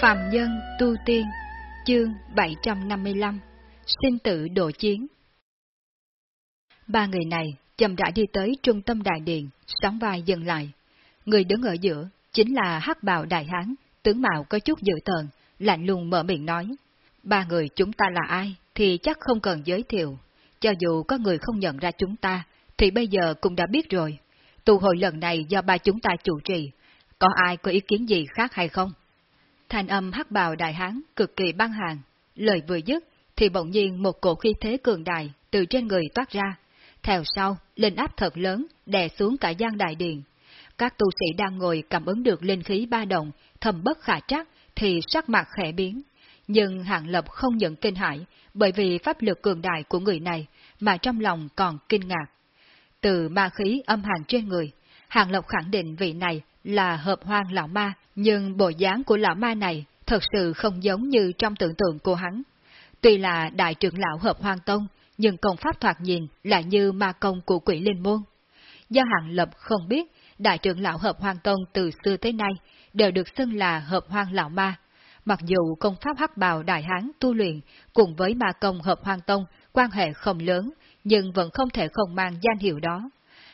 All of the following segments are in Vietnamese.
Phạm Nhân Tu Tiên Chương 755 Sinh tử độ chiến Ba người này chậm rãi đi tới trung tâm đại điện, sóng vai dừng lại. Người đứng ở giữa chính là hắc bào đại hán, tướng mạo có chút dự tợn, lạnh lùng mở miệng nói. Ba người chúng ta là ai thì chắc không cần giới thiệu. Cho dù có người không nhận ra chúng ta, thì bây giờ cũng đã biết rồi. Tù hội lần này do ba chúng ta chủ trì, có ai có ý kiến gì khác hay không? Thanh âm hắc bào đại hán cực kỳ băng hàng, lời vừa dứt thì bỗng nhiên một cổ khí thế cường đại từ trên người toát ra, theo sau linh áp thật lớn đè xuống cả gian đại điện. Các tu sĩ đang ngồi cảm ứng được linh khí ba động, thầm bất khả trắc thì sắc mặt khẽ biến. Nhưng hạng lập không nhận kinh hãi bởi vì pháp lực cường đại của người này mà trong lòng còn kinh ngạc. Từ ma khí âm hàn trên người, hạng lập khẳng định vị này là hợp hoang lão ma, nhưng bộ dáng của lão ma này thật sự không giống như trong tưởng tượng của hắn. Tuy là đại trưởng lão hợp hoang tông, nhưng công pháp thoạt nhìn lại như ma công của quỷ linh môn. Do hạng lập không biết, đại trưởng lão hợp hoang tông từ xưa tới nay đều được xưng là hợp hoang lão ma. Mặc dù công pháp hắc bào đại hán tu luyện cùng với ma công hợp hoang tông quan hệ không lớn, nhưng vẫn không thể không mang danh hiệu đó.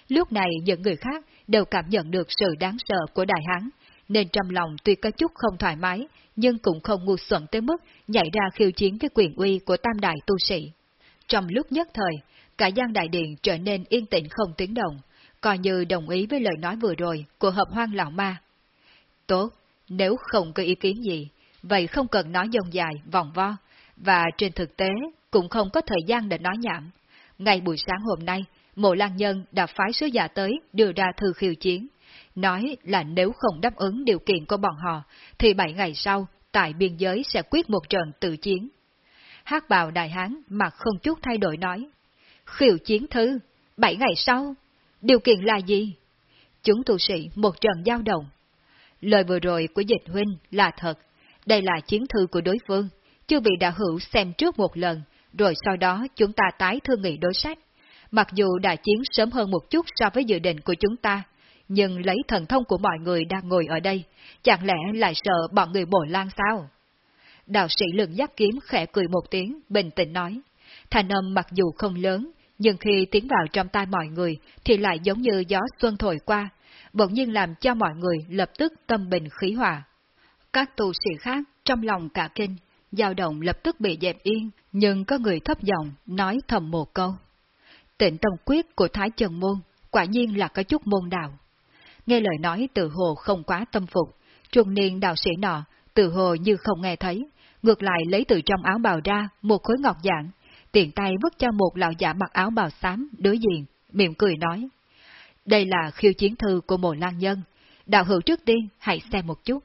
Lúc này những người khác đều cảm nhận được sự đáng sợ của đại hán, nên trong lòng tuy có chút không thoải mái, nhưng cũng không ngu xuẩn tới mức nhảy ra khiêu chiến với quyền uy của tam đại tu sĩ. Trong lúc nhất thời, cả gian đại điện trở nên yên tĩnh không tiếng động, coi như đồng ý với lời nói vừa rồi của hợp hoang lão ma. Tốt, nếu không có ý kiến gì, vậy không cần nói dông dài, vòng vo, và trên thực tế cũng không có thời gian để nói nhảm. Ngày buổi sáng hôm nay, Mộ Lan Nhân đã phái sứ giả tới đưa ra thư khiêu chiến, nói là nếu không đáp ứng điều kiện của bọn họ, thì bảy ngày sau, tại biên giới sẽ quyết một trận tự chiến. Hát bào đại hán mặt không chút thay đổi nói, khiêu chiến thư, bảy ngày sau, điều kiện là gì? Chúng tu sĩ một trận giao động. Lời vừa rồi của dịch huynh là thật, đây là chiến thư của đối phương, chưa bị đạo hữu xem trước một lần, rồi sau đó chúng ta tái thương nghị đối sách. Mặc dù đại chiến sớm hơn một chút so với dự định của chúng ta, nhưng lấy thần thông của mọi người đang ngồi ở đây, chẳng lẽ lại sợ bọn người bồi lan sao? Đạo sĩ lượng giác kiếm khẽ cười một tiếng, bình tĩnh nói. Thành âm mặc dù không lớn, nhưng khi tiến vào trong tai mọi người thì lại giống như gió xuân thổi qua, bỗng nhiên làm cho mọi người lập tức tâm bình khí hòa. Các tu sĩ khác trong lòng cả kinh, dao động lập tức bị dẹp yên, nhưng có người thấp giọng nói thầm một câu. Tịnh tâm quyết của Thái Trần Môn quả nhiên là có chút môn đạo. Nghe lời nói từ hồ không quá tâm phục, trung niên đạo sĩ nọ từ hồ như không nghe thấy, ngược lại lấy từ trong áo bào ra một khối ngọc dạng, tiện tay vứt cho một lão giả mặc áo bào xám đối diện, miệng cười nói. Đây là khiêu chiến thư của một lan nhân, đạo hữu trước tiên hãy xem một chút.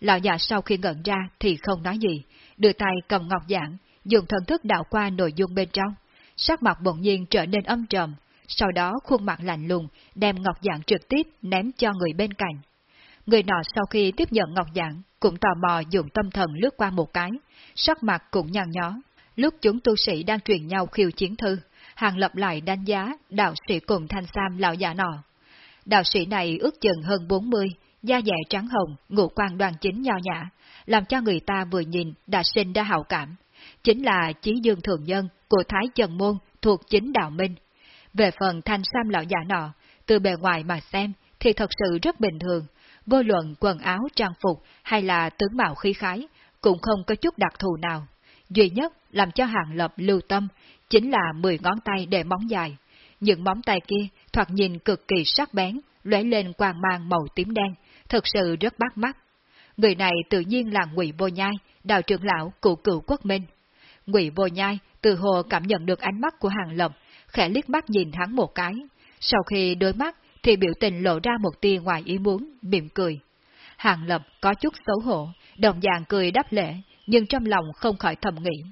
Lão giả sau khi ngẩn ra thì không nói gì, đưa tay cầm ngọc dạng, dùng thần thức đạo qua nội dung bên trong, sắc mặt bỗng nhiên trở nên âm trầm, sau đó khuôn mặt lạnh lùng đem ngọc dạng trực tiếp ném cho người bên cạnh. Người nọ sau khi tiếp nhận ngọc dạng cũng tò mò dùng tâm thần lướt qua một cái, sắc mặt cũng nhăn nhó. Lúc chúng tu sĩ đang truyền nhau khiêu chiến thư, hàng lập lại đánh giá đạo sĩ cùng thanh sam lão giả nọ. Đạo sĩ này ước chừng hơn 40, da dẻ trắng hồng, ngũ quan đoàn chính nho nhã, làm cho người ta vừa nhìn đã sinh ra hảo cảm. Chính là chí dương thường nhân của Thái Trần Môn thuộc chính đạo minh. Về phần thanh sam lão giả nọ, từ bề ngoài mà xem thì thật sự rất bình thường, vô luận quần áo trang phục hay là tướng mạo khí khái, cũng không có chút đặc thù nào. Duy nhất làm cho hàng lập lưu tâm chính là 10 ngón tay để móng dài. Những móng tay kia thoạt nhìn cực kỳ sắc bén, lóe lên quang mang màu tím đen, thật sự rất bắt mắt. Người này tự nhiên là Ngụy Vô Nhai, đạo trưởng lão cụ cựu quốc minh. Ngụy Vô Nhai từ hồ cảm nhận được ánh mắt của Hàng Lập, khẽ liếc mắt nhìn hắn một cái. Sau khi đôi mắt thì biểu tình lộ ra một tia ngoài ý muốn, mỉm cười. Hàng Lập có chút xấu hổ, đồng dạng cười đáp lễ, nhưng trong lòng không khỏi thầm nghĩ.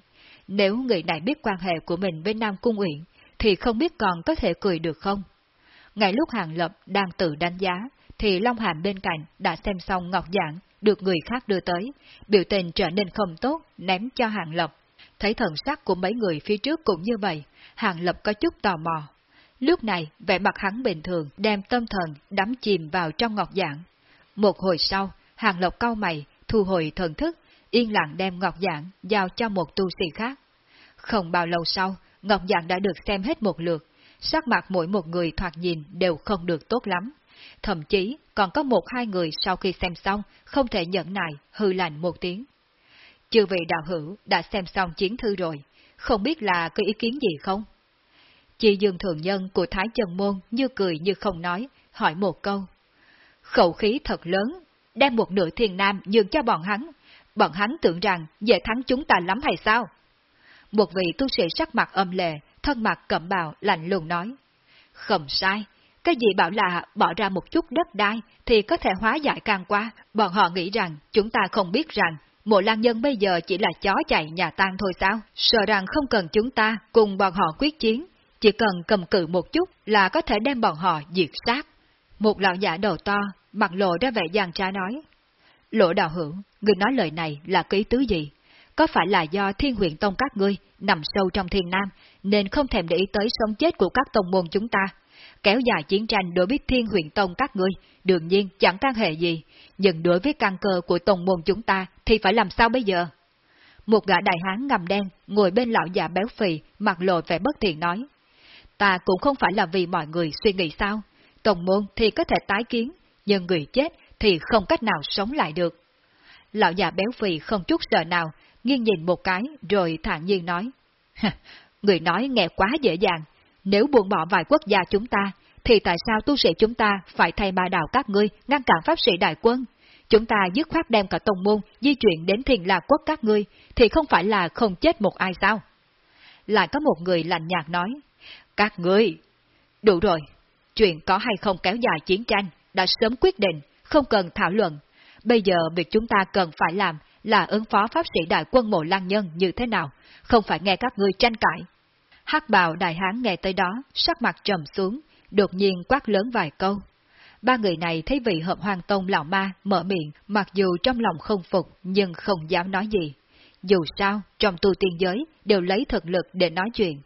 Nếu người này biết quan hệ của mình với Nam Cung Uyển, thì không biết còn có thể cười được không? Ngay lúc Hàng Lập đang tự đánh giá, thì Long Hàm bên cạnh đã xem xong ngọc giảng được người khác đưa tới, biểu tình trở nên không tốt, ném cho Hàng Lập. Thấy thần sắc của mấy người phía trước cũng như vậy, Hàng Lập có chút tò mò. Lúc này, vẻ mặt hắn bình thường, đem tâm thần đắm chìm vào trong ngọc giảng. Một hồi sau, Hàng Lập cau mày, thu hồi thần thức, yên lặng đem ngọc giảng giao cho một tu sĩ khác. Không bao lâu sau, ngọc giảng đã được xem hết một lượt, sắc mặt mỗi một người thoạt nhìn đều không được tốt lắm. Thậm chí còn có một hai người sau khi xem xong không thể nhẫn nại hư lạnh một tiếng. Chư vị đạo hữu đã xem xong chiến thư rồi, không biết là có ý kiến gì không? Chị Dương Thường Nhân của Thái Trần Môn như cười như không nói, hỏi một câu. Khẩu khí thật lớn, đem một nửa thiên nam nhường cho bọn hắn. Bọn hắn tưởng rằng dễ thắng chúng ta lắm hay sao? Một vị tu sĩ sắc mặt âm lệ, thân mặt cẩm bào lạnh lùng nói. Không sai, cái gì bảo là bỏ ra một chút đất đai thì có thể hóa giải càng qua, bọn họ nghĩ rằng chúng ta không biết rằng mộ lan nhân bây giờ chỉ là chó chạy nhà tan thôi sao, sợ rằng không cần chúng ta cùng bọn họ quyết chiến, chỉ cần cầm cự một chút là có thể đem bọn họ diệt sát. Một lão giả đầu to, mặt lộ ra vẻ giàn trá nói. Lỗ đạo Hưởng, người nói lời này là ký tứ gì? Có phải là do thiên huyện tông các ngươi nằm sâu trong thiên nam, nên không thèm để ý tới sống chết của các tông môn chúng ta? Kéo dài chiến tranh đối với thiên huyện tông các ngươi, đương nhiên chẳng can hệ gì, nhưng đối với căn cơ của tông môn chúng ta thì phải làm sao bây giờ? Một gã đại hán ngầm đen ngồi bên lão già béo phì, mặt lộ vẻ bất thiện nói. Ta cũng không phải là vì mọi người suy nghĩ sao, tông môn thì có thể tái kiến, nhưng người chết thì không cách nào sống lại được. Lão già béo phì không chút sợ nào, nghiêng nhìn một cái rồi thản nhiên nói. người nói nghe quá dễ dàng, nếu buông bỏ vài quốc gia chúng ta, thì tại sao tu sĩ chúng ta phải thay ma đạo các ngươi ngăn cản pháp sĩ đại quân? Chúng ta dứt khoát đem cả tông môn di chuyển đến thiền lạc quốc các ngươi, thì không phải là không chết một ai sao? Lại có một người lạnh nhạt nói, các ngươi, đủ rồi, chuyện có hay không kéo dài chiến tranh đã sớm quyết định, không cần thảo luận. Bây giờ việc chúng ta cần phải làm là ứng phó pháp sĩ đại quân mộ lan nhân như thế nào, không phải nghe các ngươi tranh cãi hắc bào đại hán nghe tới đó, sắc mặt trầm xuống, đột nhiên quát lớn vài câu. Ba người này thấy vị hợp hoàng tông lão ma mở miệng, mặc dù trong lòng không phục nhưng không dám nói gì. Dù sao, trong tu tiên giới đều lấy thực lực để nói chuyện.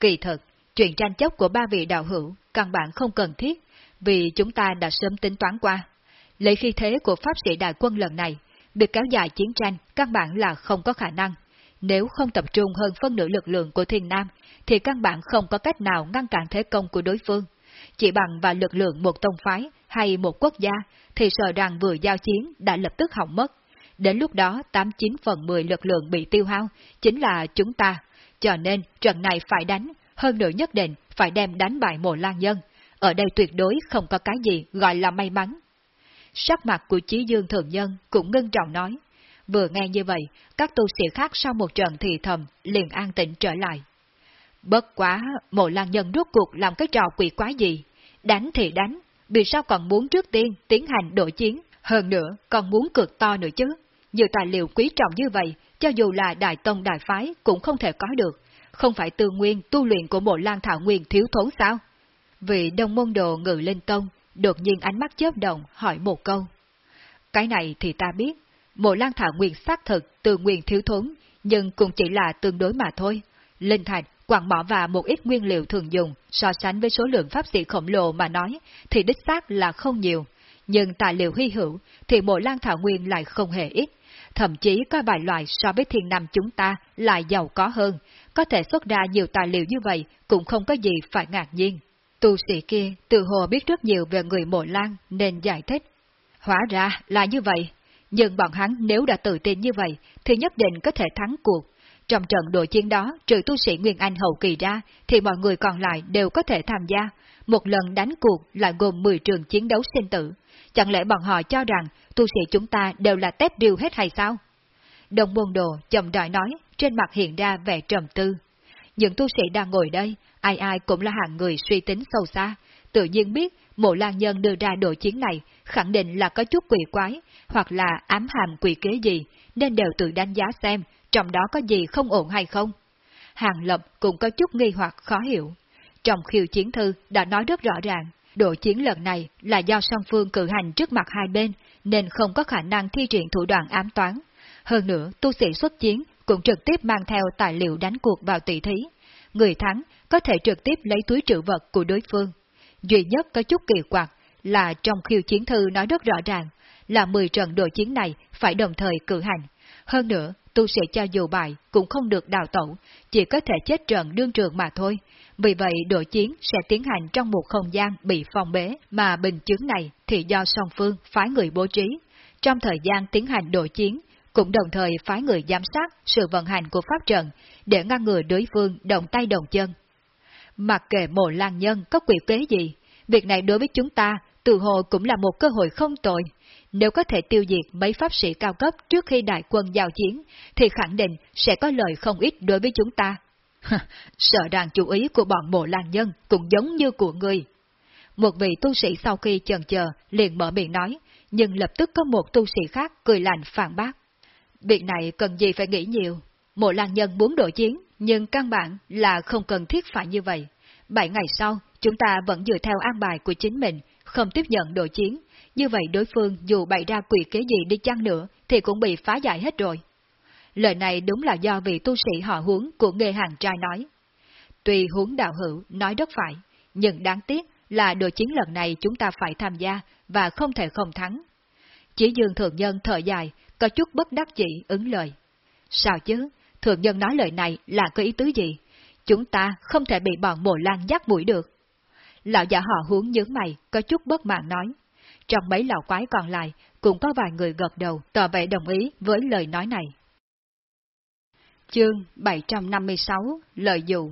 Kỳ thật chuyện tranh chấp của ba vị đạo hữu căn bản không cần thiết, vì chúng ta đã sớm tính toán qua. Lấy khi thế của Pháp sĩ đại quân lần này, việc kéo dài chiến tranh căn bản là không có khả năng. Nếu không tập trung hơn phân nửa lực lượng của thiên nam, thì căn bản không có cách nào ngăn cản thế công của đối phương. Chỉ bằng và lực lượng một tông phái hay một quốc gia, thì sợ rằng vừa giao chiến đã lập tức hỏng mất. Đến lúc đó 89 phần 10 lực lượng bị tiêu hao, chính là chúng ta. Cho nên trận này phải đánh, hơn nữa nhất định phải đem đánh bại mộ lan nhân. Ở đây tuyệt đối không có cái gì gọi là may mắn. Sắc mặt của Chí Dương Thường Nhân cũng ngưng trọng nói. Vừa nghe như vậy, các tu sĩ khác sau một trận thì thầm, liền an tĩnh trở lại. Bất quá, mộ lan nhân rốt cuộc làm cái trò quỷ quái gì? Đánh thì đánh, vì sao còn muốn trước tiên tiến hành đội chiến, hơn nữa còn muốn cực to nữa chứ? Nhiều tài liệu quý trọng như vậy, cho dù là đại tông đại phái cũng không thể có được, không phải tư nguyên tu luyện của mộ lan thảo nguyên thiếu thốn sao? Vị đông môn đồ ngự lên tông, đột nhiên ánh mắt chớp động hỏi một câu. Cái này thì ta biết, mộ lan thảo nguyên xác thực từ nguyên thiếu thốn, nhưng cũng chỉ là tương đối mà thôi. Linh thạch, quặng mỏ và một ít nguyên liệu thường dùng so sánh với số lượng pháp sĩ khổng lồ mà nói thì đích xác là không nhiều. Nhưng tài liệu hy hữu thì mộ lan thảo nguyên lại không hề ít. Thậm chí có vài loại so với thiên nam chúng ta lại giàu có hơn, có thể xuất ra nhiều tài liệu như vậy cũng không có gì phải ngạc nhiên. Tu sĩ kia tự hồ biết rất nhiều về người mộ lan nên giải thích. Hóa ra là như vậy, nhưng bọn hắn nếu đã tự tin như vậy thì nhất định có thể thắng cuộc. Trong trận đội chiến đó, trừ tu sĩ Nguyên Anh hậu kỳ ra, thì mọi người còn lại đều có thể tham gia. Một lần đánh cuộc lại gồm 10 trường chiến đấu sinh tử. Chẳng lẽ bọn họ cho rằng tu sĩ chúng ta đều là tép điêu hết hay sao? Đồng môn đồ chậm đòi nói, trên mặt hiện ra vẻ trầm tư. Những tu sĩ đang ngồi đây, ai ai cũng là hạng người suy tính sâu xa, tự nhiên biết mộ lan nhân đưa ra đội chiến này khẳng định là có chút quỷ quái, hoặc là ám hàm quỷ kế gì, nên đều tự đánh giá xem trong đó có gì không ổn hay không. Hàng Lập cũng có chút nghi hoặc khó hiểu. Trong khiêu chiến thư đã nói rất rõ ràng, đội chiến lần này là do song phương cử hành trước mặt hai bên, nên không có khả năng thi triển thủ đoạn ám toán. Hơn nữa, tu sĩ xuất chiến cũng trực tiếp mang theo tài liệu đánh cuộc vào tỷ thí. Người thắng có thể trực tiếp lấy túi trữ vật của đối phương. Duy nhất có chút kỳ quặc là trong khiêu chiến thư nói rất rõ ràng là 10 trận đội chiến này phải đồng thời cử hành. Hơn nữa, tu sĩ cho dù bại cũng không được đào tẩu, chỉ có thể chết trận đương trường mà thôi. Vì vậy đội chiến sẽ tiến hành trong một không gian bị phong bế, mà bình chứng này thì do song phương phái người bố trí. Trong thời gian tiến hành đội chiến, cũng đồng thời phái người giám sát sự vận hành của pháp trận để ngăn ngừa đối phương động tay đồng chân. Mặc kệ mộ lan nhân có quỷ kế gì, việc này đối với chúng ta từ hồ cũng là một cơ hội không tồi. Nếu có thể tiêu diệt mấy pháp sĩ cao cấp trước khi đại quân giao chiến, thì khẳng định sẽ có lợi không ít đối với chúng ta. Sợ rằng chủ ý của bọn mộ lan nhân cũng giống như của người. Một vị tu sĩ sau khi chần chờ liền mở miệng nói, nhưng lập tức có một tu sĩ khác cười lạnh phản bác. Việc này cần gì phải nghĩ nhiều. Mộ lan nhân muốn đổi chiến, nhưng căn bản là không cần thiết phải như vậy. Bảy ngày sau, chúng ta vẫn dựa theo an bài của chính mình, không tiếp nhận đội chiến. Như vậy đối phương dù bày ra quỷ kế gì đi chăng nữa, thì cũng bị phá giải hết rồi. Lời này đúng là do vị tu sĩ họ huống của nghề hàng trai nói. Tuy huống đạo hữu nói rất phải, nhưng đáng tiếc là đội chiến lần này chúng ta phải tham gia và không thể không thắng. Chỉ dương thượng nhân thở dài, có chút bất đắc dĩ ứng lời. Sao chứ, thượng nhân nói lời này là có ý tứ gì? Chúng ta không thể bị bọn mồ lan dắt mũi được. Lão giả họ hướng nhướng mày, có chút bất mãn nói. Trong mấy lão quái còn lại, cũng có vài người gật đầu, tỏ vẻ đồng ý với lời nói này. Chương 756 Lời dụ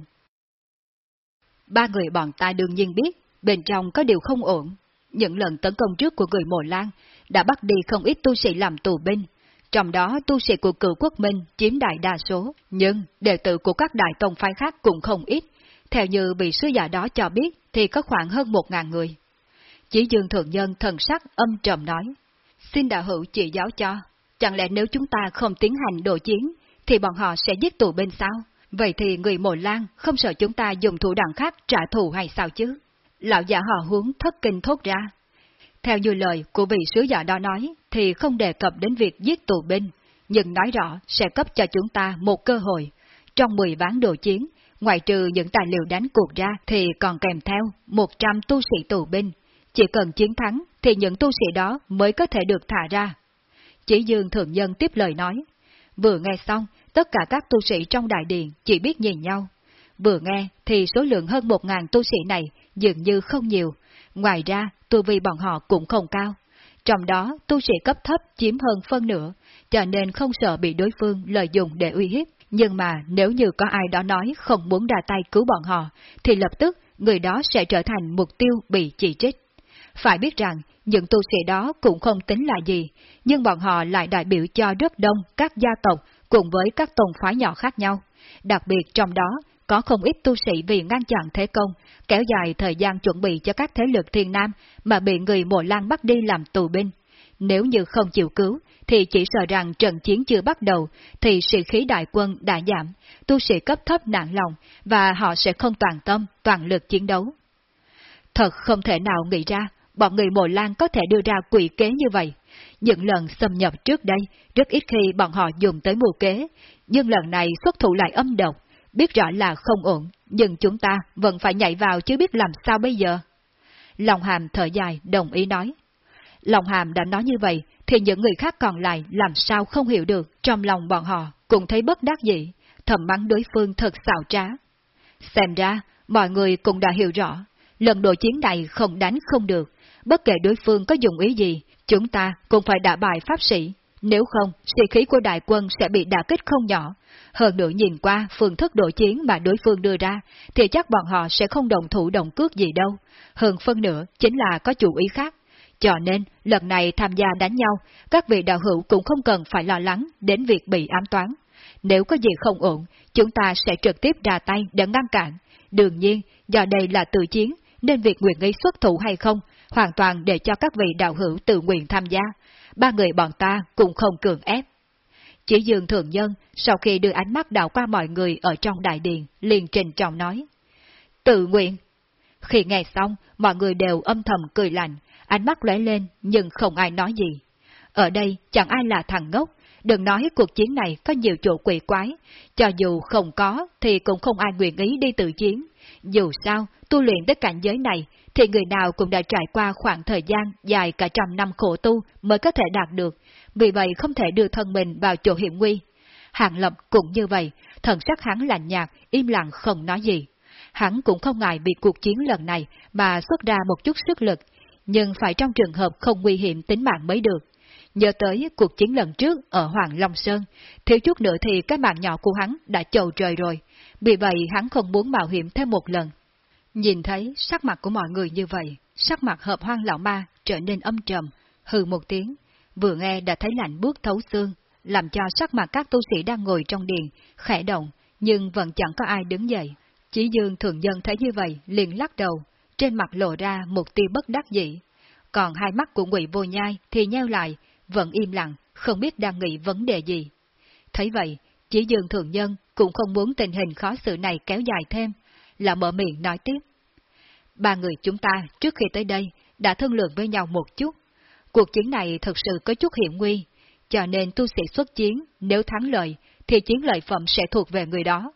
Ba người bọn ta đương nhiên biết, bên trong có điều không ổn. Những lần tấn công trước của người Mộ Lan đã bắt đi không ít tu sĩ làm tù binh, trong đó tu sĩ của cựu quốc minh chiếm đại đa số, nhưng đệ tử của các đại tông phái khác cũng không ít. Theo như vị sứ giả đó cho biết thì có khoảng hơn một ngàn người. Chỉ dương thượng nhân thần sắc âm trầm nói, xin đạo hữu chỉ giáo cho, chẳng lẽ nếu chúng ta không tiến hành đồ chiến, thì bọn họ sẽ giết tù bên sao? Vậy thì người mộ lan không sợ chúng ta dùng thủ đoạn khác trả thù hay sao chứ? Lão giả họ hướng thất kinh thốt ra. Theo như lời của vị sứ giả đó nói, thì không đề cập đến việc giết tù binh, nhưng nói rõ sẽ cấp cho chúng ta một cơ hội. Trong 10 ván đồ chiến, ngoại trừ những tài liệu đánh cuộc ra thì còn kèm theo 100 tu sĩ tù binh. Chỉ cần chiến thắng thì những tu sĩ đó mới có thể được thả ra. Chỉ dương thượng nhân tiếp lời nói. Vừa nghe xong, tất cả các tu sĩ trong đại điện chỉ biết nhìn nhau. Vừa nghe thì số lượng hơn một ngàn tu sĩ này dường như không nhiều, ngoài ra tu vi bọn họ cũng không cao. Trong đó, tu sĩ cấp thấp chiếm hơn phân nửa, cho nên không sợ bị đối phương lợi dụng để uy hiếp. Nhưng mà nếu như có ai đó nói không muốn ra tay cứu bọn họ, thì lập tức người đó sẽ trở thành mục tiêu bị chỉ trích. Phải biết rằng, những tu sĩ đó cũng không tính là gì, nhưng bọn họ lại đại biểu cho rất đông các gia tộc cùng với các tông phái nhỏ khác nhau. Đặc biệt trong đó, có không ít tu sĩ vì ngăn chặn thế công, kéo dài thời gian chuẩn bị cho các thế lực thiên nam mà bị người mộ lan bắt đi làm tù binh. Nếu như không chịu cứu, thì chỉ sợ rằng trận chiến chưa bắt đầu, thì sĩ khí đại quân đã giảm, tu sĩ cấp thấp nặng lòng, và họ sẽ không toàn tâm, toàn lực chiến đấu. Thật không thể nào nghĩ ra, bọn người mộ lan có thể đưa ra quỷ kế như vậy. Những lần xâm nhập trước đây, rất ít khi bọn họ dùng tới mưu kế, nhưng lần này xuất thủ lại âm độc, biết rõ là không ổn, nhưng chúng ta vẫn phải nhảy vào chứ biết làm sao bây giờ. Lòng hàm thở dài, đồng ý nói. Lòng hàm đã nói như vậy, thì những người khác còn lại làm sao không hiểu được, trong lòng bọn họ cũng thấy bất đắc dĩ, thầm mắng đối phương thật xạo trá. Xem ra, mọi người cũng đã hiểu rõ, lần đội chiến này không đánh không được, bất kể đối phương có dùng ý gì, chúng ta cũng phải đả bại pháp sĩ, nếu không, sĩ khí của đại quân sẽ bị đả kích không nhỏ. Hơn nữa nhìn qua phương thức đội chiến mà đối phương đưa ra, thì chắc bọn họ sẽ không đồng thủ đồng cước gì đâu. Hơn phân nữa chính là có chủ ý khác. Cho nên, lần này tham gia đánh nhau, các vị đạo hữu cũng không cần phải lo lắng đến việc bị ám toán. Nếu có gì không ổn, chúng ta sẽ trực tiếp ra tay để ngăn cản. Đương nhiên, do đây là tự chiến, nên việc nguyện ý xuất thủ hay không, hoàn toàn để cho các vị đạo hữu tự nguyện tham gia ba người bọn ta cũng không cường ép. Chỉ dường thường nhân, sau khi đưa ánh mắt đảo qua mọi người ở trong đại điện, liền trình trọng nói. Tự nguyện. Khi nghe xong, mọi người đều âm thầm cười lạnh, ánh mắt lóe lên nhưng không ai nói gì. Ở đây chẳng ai là thằng ngốc, đừng nói cuộc chiến này có nhiều chỗ quỷ quái, cho dù không có thì cũng không ai nguyện ý đi tự chiến. Dù sao, tu luyện tới cảnh giới này thì người nào cũng đã trải qua khoảng thời gian dài cả trăm năm khổ tu mới có thể đạt được, vì vậy không thể đưa thân mình vào chỗ hiểm nguy. Hàng Lập cũng như vậy, thần sắc hắn lạnh nhạt, im lặng không nói gì. Hắn cũng không ngại bị cuộc chiến lần này mà xuất ra một chút sức lực, nhưng phải trong trường hợp không nguy hiểm tính mạng mới được. Nhớ tới cuộc chiến lần trước ở Hoàng Long Sơn, thiếu chút nữa thì cái mạng nhỏ của hắn đã chầu trời rồi, vì vậy hắn không muốn mạo hiểm thêm một lần. Nhìn thấy sắc mặt của mọi người như vậy, sắc mặt hợp hoang lão ma trở nên âm trầm, hừ một tiếng, vừa nghe đã thấy lạnh buốt thấu xương, làm cho sắc mặt các tu sĩ đang ngồi trong điện khẽ động, nhưng vẫn chẳng có ai đứng dậy. Chỉ dương thường dân thấy như vậy liền lắc đầu, trên mặt lộ ra một tia bất đắc dĩ. Còn hai mắt của ngụy vô nhai thì nheo lại, vẫn im lặng, không biết đang nghĩ vấn đề gì. Thấy vậy, chỉ dương thường nhân cũng không muốn tình hình khó xử này kéo dài thêm, là mở miệng nói tiếp. Ba người chúng ta trước khi tới đây đã thương lượng với nhau một chút. Cuộc chiến này thực sự có chút hiểm nguy, cho nên tu sĩ xuất chiến, nếu thắng lợi, thì chiến lợi phẩm sẽ thuộc về người đó,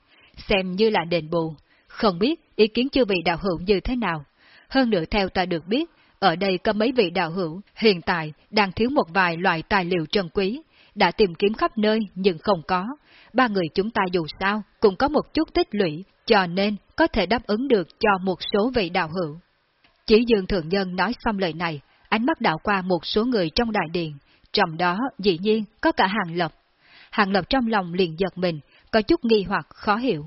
xem như là đền bù. Không biết ý kiến chư vị đạo hữu như thế nào. Hơn nữa theo ta được biết, ở đây có mấy vị đạo hữu hiện tại đang thiếu một vài loại tài liệu trân quý, đã tìm kiếm khắp nơi nhưng không có. Ba người chúng ta dù sao cũng có một chút tích lũy, cho nên có thể đáp ứng được cho một số vị đạo hữu. Chỉ Dương Thượng Nhân nói xong lời này, ánh mắt đảo qua một số người trong đại điện, trong đó dĩ nhiên có cả Hàng Lập. Hàng Lập trong lòng liền giật mình, có chút nghi hoặc khó hiểu.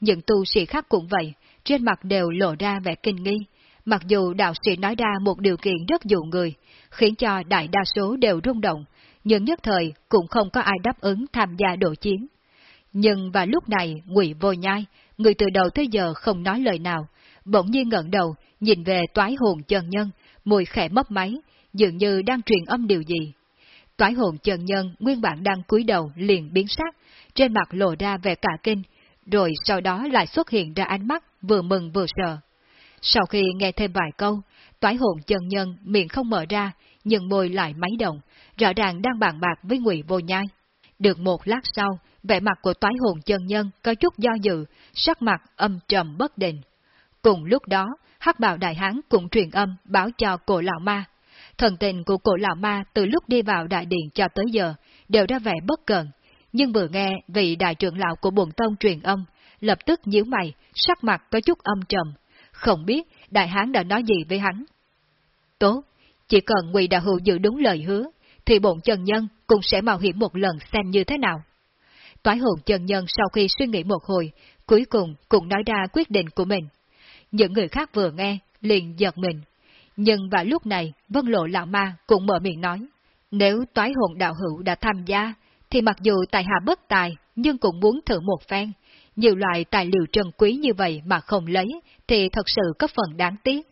Những tu sĩ khác cũng vậy, trên mặt đều lộ ra vẻ kinh nghi, mặc dù đạo sĩ nói ra một điều kiện rất dụ người, khiến cho đại đa số đều rung động, nhưng nhất thời cũng không có ai đáp ứng tham gia đội chiến. Nhưng vào lúc này, ngụy vô nhai, người từ đầu tới giờ không nói lời nào, bỗng nhiên ngẩng đầu, nhìn về toái hồn chân nhân, mùi khẽ mấp máy, dường như đang truyền âm điều gì. Toái hồn chân nhân nguyên bản đang cúi đầu liền biến sắc, trên mặt lộ ra vẻ cả kinh, rồi sau đó lại xuất hiện ra ánh mắt vừa mừng vừa sợ. Sau khi nghe thêm vài câu, toái hồn chân nhân miệng không mở ra, nhưng môi lại máy động, rõ ràng đang bàn bạc với ngụy vô nhai. Được một lát sau, vẻ mặt của toái hồn chân nhân có chút do dự, sắc mặt âm trầm bất định. Cùng lúc đó, hắc bào đại hán cũng truyền âm báo cho cổ lão ma. Thần tình của cổ lão ma từ lúc đi vào đại điện cho tới giờ đều ra vẻ bất cần, nhưng vừa nghe vị đại trưởng lão của bồn tông truyền âm, lập tức nhíu mày, sắc mặt có chút âm trầm, không biết đại hán đã nói gì với hắn. Tốt, chỉ cần ngụy đạo hữu giữ đúng lời hứa, thì bổn chân nhân cũng sẽ mạo hiểm một lần xem như thế nào. Toái hồn chân nhân sau khi suy nghĩ một hồi, cuối cùng cũng nói ra quyết định của mình. Những người khác vừa nghe, liền giật mình. Nhưng vào lúc này, vân lộ lão ma cũng mở miệng nói, nếu toái hồn đạo hữu đã tham gia, thì mặc dù tài hạ bất tài, nhưng cũng muốn thử một phen. Nhiều loại tài liệu trân quý như vậy mà không lấy, thì thật sự có phần đáng tiếc.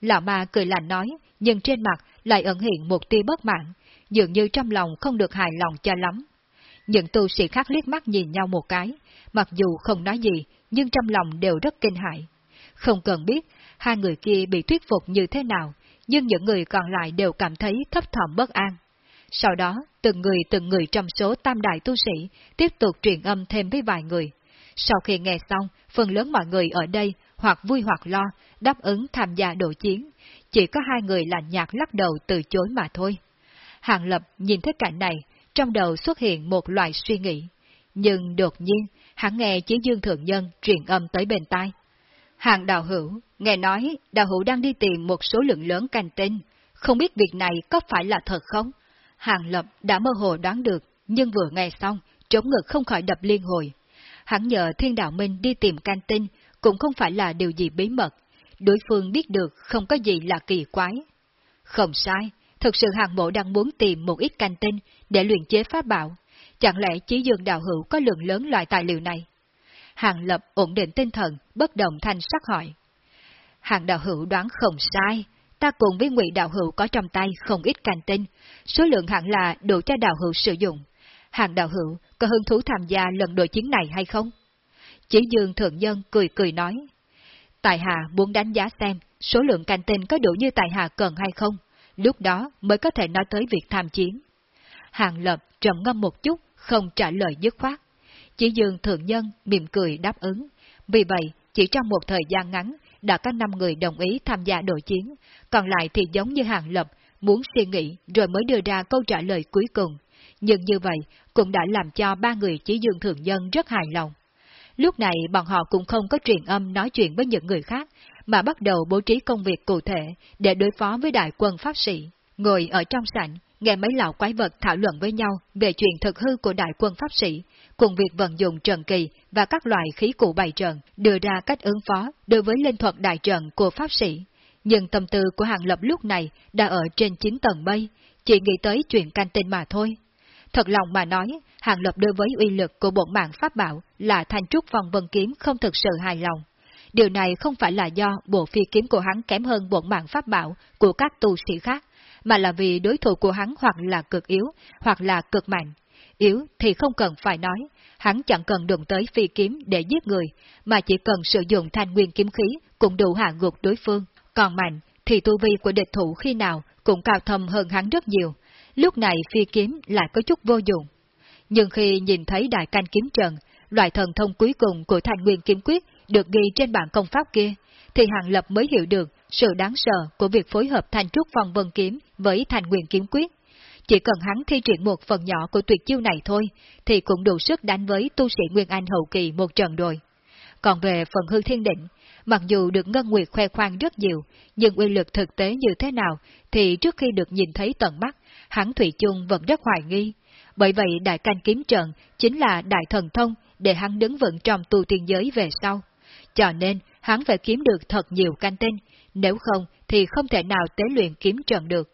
Lão ma cười lạnh nói, nhưng trên mặt lại ẩn hiện một tia bất mãn, dường như trong lòng không được hài lòng cho lắm. Những tu sĩ khác liếc mắt nhìn nhau một cái, mặc dù không nói gì, nhưng trong lòng đều rất kinh hại. Không cần biết hai người kia bị thuyết phục như thế nào, nhưng những người còn lại đều cảm thấy thấp thỏm bất an. Sau đó, từng người từng người trong số tam đại tu sĩ tiếp tục truyền âm thêm với vài người. Sau khi nghe xong, phần lớn mọi người ở đây hoặc vui hoặc lo, đáp ứng tham gia đội chiến. Chỉ có hai người là nhạt lắc đầu từ chối mà thôi. Hàng Lập nhìn thấy cảnh này, trong đầu xuất hiện một loại suy nghĩ. Nhưng đột nhiên, hắn nghe chiến Dương Thượng Nhân truyền âm tới bên tai. Hàng đạo hữu, nghe nói đạo hữu đang đi tìm một số lượng lớn canh tinh, không biết việc này có phải là thật không? Hàng Lập đã mơ hồ đoán được, nhưng vừa nghe xong, trống ngực không khỏi đập liên hồi. Hắn nhờ Thiên Đạo Minh đi tìm canh tinh, cũng không phải là điều gì bí mật. Đối phương biết được không có gì là kỳ quái. Không sai, thực sự hàng mộ đang muốn tìm một ít canh tinh để luyện chế pháp bảo. Chẳng lẽ chỉ dương đạo hữu có lượng lớn loại tài liệu này? Hàng lập ổn định tinh thần, bất động thanh sắc hỏi. Hàng đạo hữu đoán không sai, ta cùng với ngụy đạo hữu có trong tay không ít canh tinh, số lượng hẳn là đủ cho đạo hữu sử dụng. Hàng đạo hữu có hứng thú tham gia lần đội chiến này hay không? Chỉ dương thượng nhân cười cười nói. Tài hạ muốn đánh giá xem số lượng canh tinh có đủ như tài hạ cần hay không, lúc đó mới có thể nói tới việc tham chiến. Hàng lập trầm ngâm một chút, không trả lời dứt khoát. Chỉ dương thượng nhân mỉm cười đáp ứng. Vì vậy, chỉ trong một thời gian ngắn, đã có 5 người đồng ý tham gia đội chiến, còn lại thì giống như Hàng Lập, muốn suy nghĩ rồi mới đưa ra câu trả lời cuối cùng. Nhưng như vậy cũng đã làm cho ba người chỉ dương Thượng nhân rất hài lòng. Lúc này bọn họ cũng không có truyền âm nói chuyện với những người khác, mà bắt đầu bố trí công việc cụ thể để đối phó với đại quân pháp sĩ. Ngồi ở trong sảnh, nghe mấy lão quái vật thảo luận với nhau về chuyện thực hư của đại quân pháp sĩ, cùng việc vận dụng trận kỳ và các loại khí cụ bày trận, đưa ra cách ứng phó đối với linh thuật đại trận của pháp sĩ. Nhưng tâm tư của Hàng Lập lúc này đã ở trên 9 tầng mây, chỉ nghĩ tới chuyện canh tin mà thôi. Thật lòng mà nói, Hàng Lập đối với uy lực của bộ mạng pháp bảo là thanh trúc vòng vân kiếm không thực sự hài lòng. Điều này không phải là do bộ phi kiếm của hắn kém hơn bộ mạng pháp bảo của các tu sĩ khác, mà là vì đối thủ của hắn hoặc là cực yếu, hoặc là cực mạnh. Yếu thì không cần phải nói, hắn chẳng cần đụng tới phi kiếm để giết người, mà chỉ cần sử dụng thanh nguyên kiếm khí cũng đủ hạ gục đối phương. Còn mạnh thì tu vi của địch thủ khi nào cũng cao thâm hơn hắn rất nhiều, lúc này phi kiếm lại có chút vô dụng. Nhưng khi nhìn thấy đại canh kiếm trần, loại thần thông cuối cùng của thanh nguyên kiếm quyết được ghi trên bản công pháp kia, thì Hàng Lập mới hiểu được sự đáng sợ của việc phối hợp thành trúc phong vân kiếm với thành quyền kiếm quyết. Chỉ cần hắn thi triển một phần nhỏ của tuyệt chiêu này thôi, thì cũng đủ sức đánh với tu sĩ Nguyên Anh hậu kỳ một trận rồi. Còn về phần hư thiên định, mặc dù được Ngân Nguyệt khoe khoang rất nhiều, nhưng uy lực thực tế như thế nào thì trước khi được nhìn thấy tận mắt, hắn Thủy chung vẫn rất hoài nghi. Bởi vậy đại canh kiếm trận chính là đại thần thông để hắn đứng vững trong tu tiên giới về sau. Cho nên, hắn phải kiếm được thật nhiều canh tinh, nếu không thì không thể nào tế luyện kiếm trận được.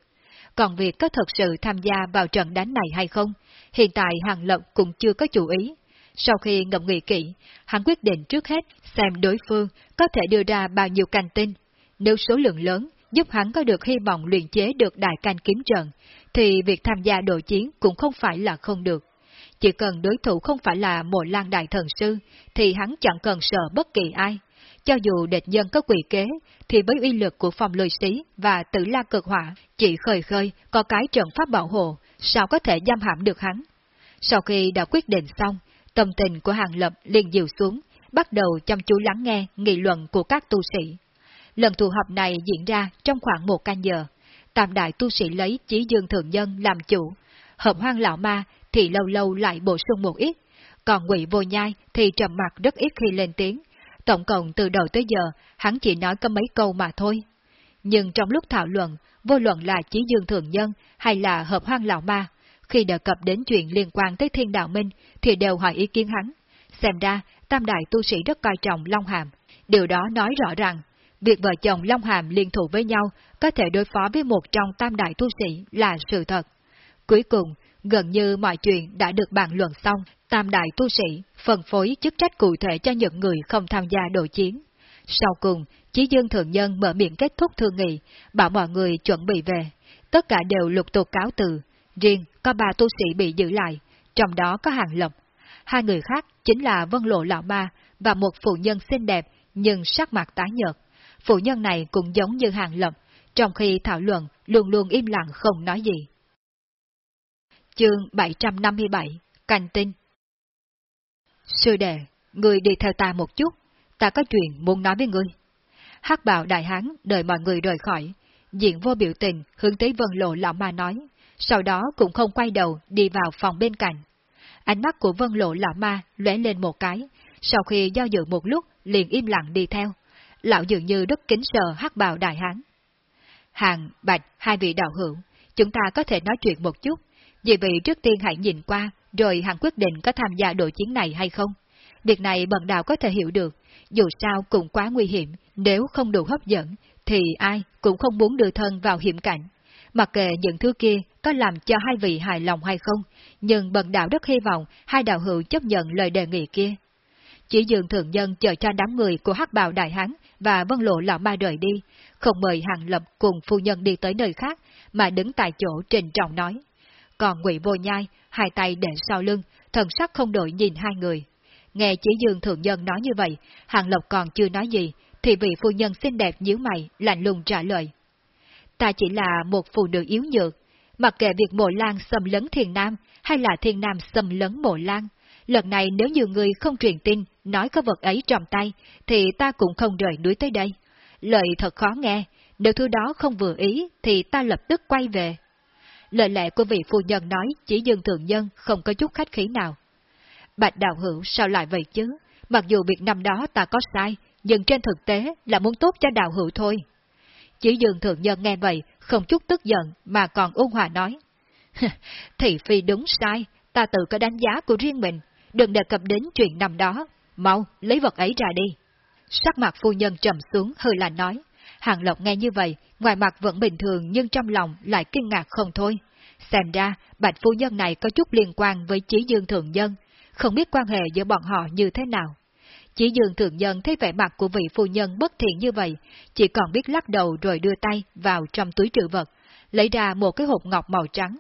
Còn việc có thật sự tham gia vào trận đánh này hay không, hiện tại Hàng Lộc cũng chưa có chủ ý. Sau khi ngậm nghĩ kỹ, hắn quyết định trước hết xem đối phương có thể đưa ra bao nhiêu canh tinh. Nếu số lượng lớn giúp hắn có được hy vọng luyện chế được đại canh kiếm trận, thì việc tham gia đội chiến cũng không phải là không được. Chỉ cần đối thủ không phải là một lan đại thần sư, thì hắn chẳng cần sợ bất kỳ ai. Cho dù địch nhân có quỷ kế, thì với uy lực của phòng lôi xí và tử la cực hỏa, chỉ khơi khơi có cái trận pháp bảo hộ, sao có thể giam hãm được hắn. Sau khi đã quyết định xong, tâm tình của Hàng Lập liền dịu xuống, bắt đầu chăm chú lắng nghe nghị luận của các tu sĩ. Lần tụ họp này diễn ra trong khoảng một canh giờ. Tam đại tu sĩ lấy chí dương thượng nhân làm chủ, hợp hoang lão ma thì lâu lâu lại bổ sung một ít, còn ngụy vô nhai thì trầm mặt rất ít khi lên tiếng. Tổng cộng từ đầu tới giờ, hắn chỉ nói có mấy câu mà thôi. Nhưng trong lúc thảo luận, vô luận là chí dương thường nhân hay là hợp hoang lão ma, khi đề cập đến chuyện liên quan tới thiên đạo minh thì đều hỏi ý kiến hắn. Xem ra, tam đại tu sĩ rất coi trọng Long Hàm. Điều đó nói rõ rằng, việc vợ chồng Long Hàm liên thủ với nhau có thể đối phó với một trong tam đại tu sĩ là sự thật. Cuối cùng, gần như mọi chuyện đã được bàn luận xong, tam đại tu sĩ phân phối chức trách cụ thể cho những người không tham gia đội chiến. Sau cùng, Chí Dương Thượng Nhân mở miệng kết thúc thương nghị, bảo mọi người chuẩn bị về. Tất cả đều lục tục cáo từ, riêng có ba tu sĩ bị giữ lại, trong đó có Hàng lộc, Hai người khác chính là Vân Lộ Lão Ma và một phụ nhân xinh đẹp nhưng sắc mặt tái nhợt. Phụ nhân này cũng giống như Hàng lộc, trong khi thảo luận luôn luôn im lặng không nói gì. Chương 757 cành tinh Sư đệ, người đi theo ta một chút, ta có chuyện muốn nói với ngươi. hắc bào đại hán đợi mọi người rời khỏi, diện vô biểu tình hướng tới vân lộ lão ma nói, sau đó cũng không quay đầu đi vào phòng bên cạnh. Ánh mắt của vân lộ lão ma lóe lên một cái, sau khi do dự một lúc liền im lặng đi theo. Lão dường như rất kính sợ hắc bào đại hán. Hàng, bạch, hai vị đạo hữu, chúng ta có thể nói chuyện một chút, vì vậy trước tiên hãy nhìn qua, rồi hẳn quyết định có tham gia đội chiến này hay không. Việc này bần đạo có thể hiểu được, dù sao cũng quá nguy hiểm, nếu không đủ hấp dẫn, thì ai cũng không muốn đưa thân vào hiểm cảnh. Mặc kệ những thứ kia có làm cho hai vị hài lòng hay không, nhưng bần đạo rất hy vọng hai đạo hữu chấp nhận lời đề nghị kia. Chỉ dường thượng nhân chờ cho đám người của hắc bào đại hán và vân lộ lão ma rời đi, không mời hàng lập cùng phu nhân đi tới nơi khác, mà đứng tại chỗ trình trọng nói. Còn ngụy vô nhai, hai tay để sau lưng, thần sắc không đổi nhìn hai người. Nghe chỉ dương thượng nhân nói như vậy, Hàng Lộc còn chưa nói gì, thì vị phu nhân xinh đẹp nhíu mày, lạnh lùng trả lời. Ta chỉ là một phụ nữ yếu nhược, mặc kệ việc mộ lan xâm lấn thiền nam, hay là thiền nam xâm lấn mộ lan. Lần này nếu nhiều người không truyền tin, nói có vật ấy trong tay, thì ta cũng không rời núi tới đây. lời thật khó nghe, nếu thứ đó không vừa ý thì ta lập tức quay về. Lời lẽ của vị phu nhân nói chỉ dương thường nhân không có chút khách khí nào. Bạch đạo hữu sao lại vậy chứ? Mặc dù việc năm đó ta có sai, nhưng trên thực tế là muốn tốt cho đạo hữu thôi. Chỉ dương thường nhân nghe vậy, không chút tức giận mà còn ôn hòa nói. Thị phi đúng sai, ta tự có đánh giá của riêng mình, đừng đề cập đến chuyện năm đó. Mau, lấy vật ấy ra đi. Sắc mặt phu nhân trầm xuống hơi là nói. Hàng Lộc nghe như vậy, ngoài mặt vẫn bình thường nhưng trong lòng lại kinh ngạc không thôi. Xem ra, bạch phu nhân này có chút liên quan với Chí Dương Thượng Nhân, không biết quan hệ giữa bọn họ như thế nào. Chí Dương Thượng Nhân thấy vẻ mặt của vị phu nhân bất thiện như vậy, chỉ còn biết lắc đầu rồi đưa tay vào trong túi trữ vật, lấy ra một cái hộp ngọc màu trắng.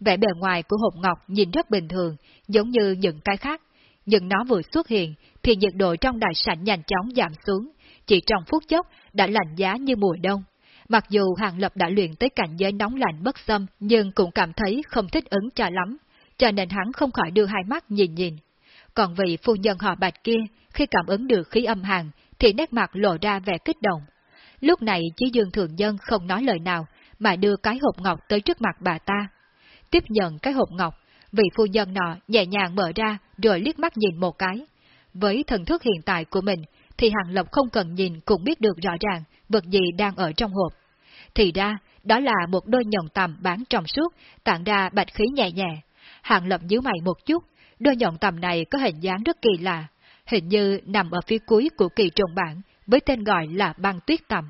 Vẻ bề ngoài của hộp ngọc nhìn rất bình thường, giống như những cái khác, nhưng nó vừa xuất hiện thì nhiệt độ trong đại sảnh nhanh chóng giảm xuống, chỉ trong phút chốc đã lạnh giá như mùa đông. Mặc dù Hàng Lập đã luyện tới cảnh giới nóng lạnh bất xâm, nhưng cũng cảm thấy không thích ứng cho lắm, cho nên hắn không khỏi đưa hai mắt nhìn nhìn. Còn vị phu nhân họ bạch kia, khi cảm ứng được khí âm hàng, thì nét mặt lộ ra vẻ kích động. Lúc này chỉ dương thường dân không nói lời nào, mà đưa cái hộp ngọc tới trước mặt bà ta. Tiếp nhận cái hộp ngọc, vị phu nhân nọ nhẹ nhàng mở ra rồi liếc mắt nhìn một cái. Với thần thức hiện tại của mình, thì Hàng Lập không cần nhìn cũng biết được rõ ràng vật gì đang ở trong hộp. Thì ra, đó là một đôi nhọn tầm bán trong suốt, tản ra bạch khí nhẹ nhẹ. Hàng Lập nhíu mày một chút, đôi nhọn tầm này có hình dáng rất kỳ lạ, hình như nằm ở phía cuối của kỳ trùng bản, với tên gọi là băng tuyết tầm.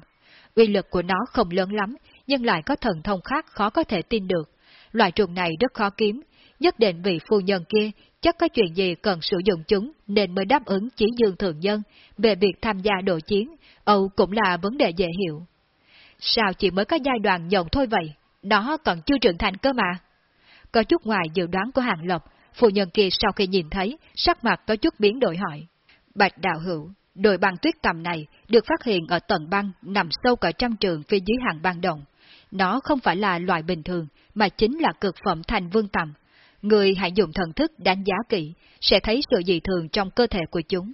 Uy lực của nó không lớn lắm, nhưng lại có thần thông khác khó có thể tin được. Loại trùng này rất khó kiếm, nhất định vị phu nhân kia chắc có chuyện gì cần sử dụng chúng nên mới đáp ứng chỉ dương thường nhân về việc tham gia đội chiến, Âu cũng là vấn đề dễ hiểu. Sao chỉ mới có giai đoạn nhộng thôi vậy? Nó còn chưa trưởng thành cơ mà. Có chút ngoài dự đoán của Hàng lộc phụ nhân kia sau khi nhìn thấy, sắc mặt có chút biến đổi hỏi. Bạch đạo hữu, đội băng tuyết tầm này được phát hiện ở tầng băng nằm sâu cả trăm trường phía dưới hàng băng động. Nó không phải là loại bình thường, mà chính là cực phẩm thành vương tầm, người hãy dùng thần thức đánh giá kỹ, sẽ thấy sự dị thường trong cơ thể của chúng.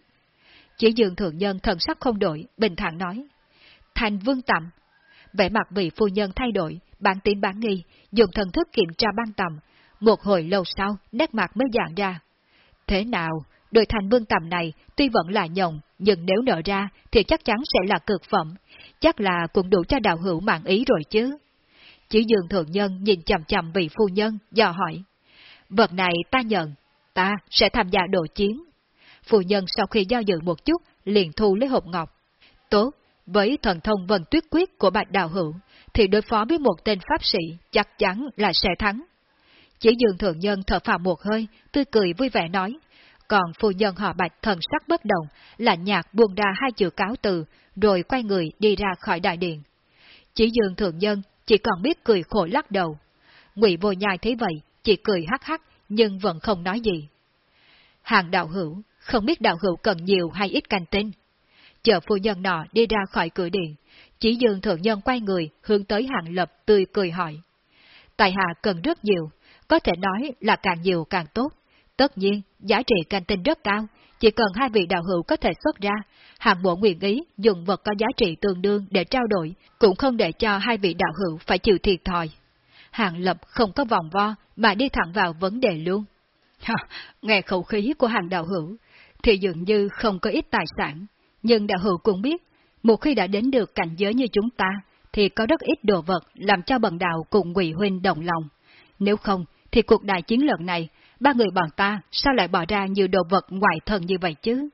Chỉ dường thượng nhân thần sắc không đổi, bình thản nói. Thành vương tầm. Vẻ mặt vị phu nhân thay đổi, bản tin bán nghi, dùng thần thức kiểm tra ban tầm. Một hồi lâu sau, nét mặt mới dạng ra. Thế nào, đội thành vương tầm này tuy vẫn là nhộng, nhưng nếu nở ra thì chắc chắn sẽ là cực phẩm. Chắc là cũng đủ cho đạo hữu mạng ý rồi chứ. Chỉ dường thượng nhân nhìn chầm chầm vị phu nhân, dò hỏi. Vật này ta nhận, ta sẽ tham gia đội chiến. Phụ nhân sau khi do dự một chút, liền thu lấy hộp ngọc. Tốt, với thần thông vần tuyết quyết của bạch đạo hữu, thì đối phó với một tên pháp sĩ chắc chắn là sẽ thắng. Chỉ dường thượng nhân thở phào một hơi, tươi cười vui vẻ nói. Còn phu nhân họ bạch thần sắc bất động, là nhạc buông ra hai chữ cáo từ, rồi quay người đi ra khỏi đại điện. Chỉ dường thượng nhân chỉ còn biết cười khổ lắc đầu. Ngụy vô nhai thấy vậy, chỉ cười hắc hắc, nhưng vẫn không nói gì. Hàng đạo hữu, không biết đạo hữu cần nhiều hay ít canh tinh. Chờ phu nhân nọ đi ra khỏi cửa điện, chỉ dường thượng nhân quay người hướng tới hàng lập tươi cười hỏi. Tài hạ cần rất nhiều, có thể nói là càng nhiều càng tốt. Tất nhiên, giá trị canh tinh rất cao, chỉ cần hai vị đạo hữu có thể xuất ra, hàng bộ nguyện ý dùng vật có giá trị tương đương để trao đổi, cũng không để cho hai vị đạo hữu phải chịu thiệt thòi. Hàng Lập không có vòng vo mà đi thẳng vào vấn đề luôn. Ha, nghe khẩu khí của hàng đạo hữu, thì dường như không có ít tài sản, nhưng đạo hữu cũng biết, một khi đã đến được cảnh giới như chúng ta, thì có rất ít đồ vật làm cho bần đạo cùng quỷ huynh đồng lòng. Nếu không, thì cuộc đại chiến lần này, ba người bọn ta sao lại bỏ ra nhiều đồ vật ngoại thần như vậy chứ?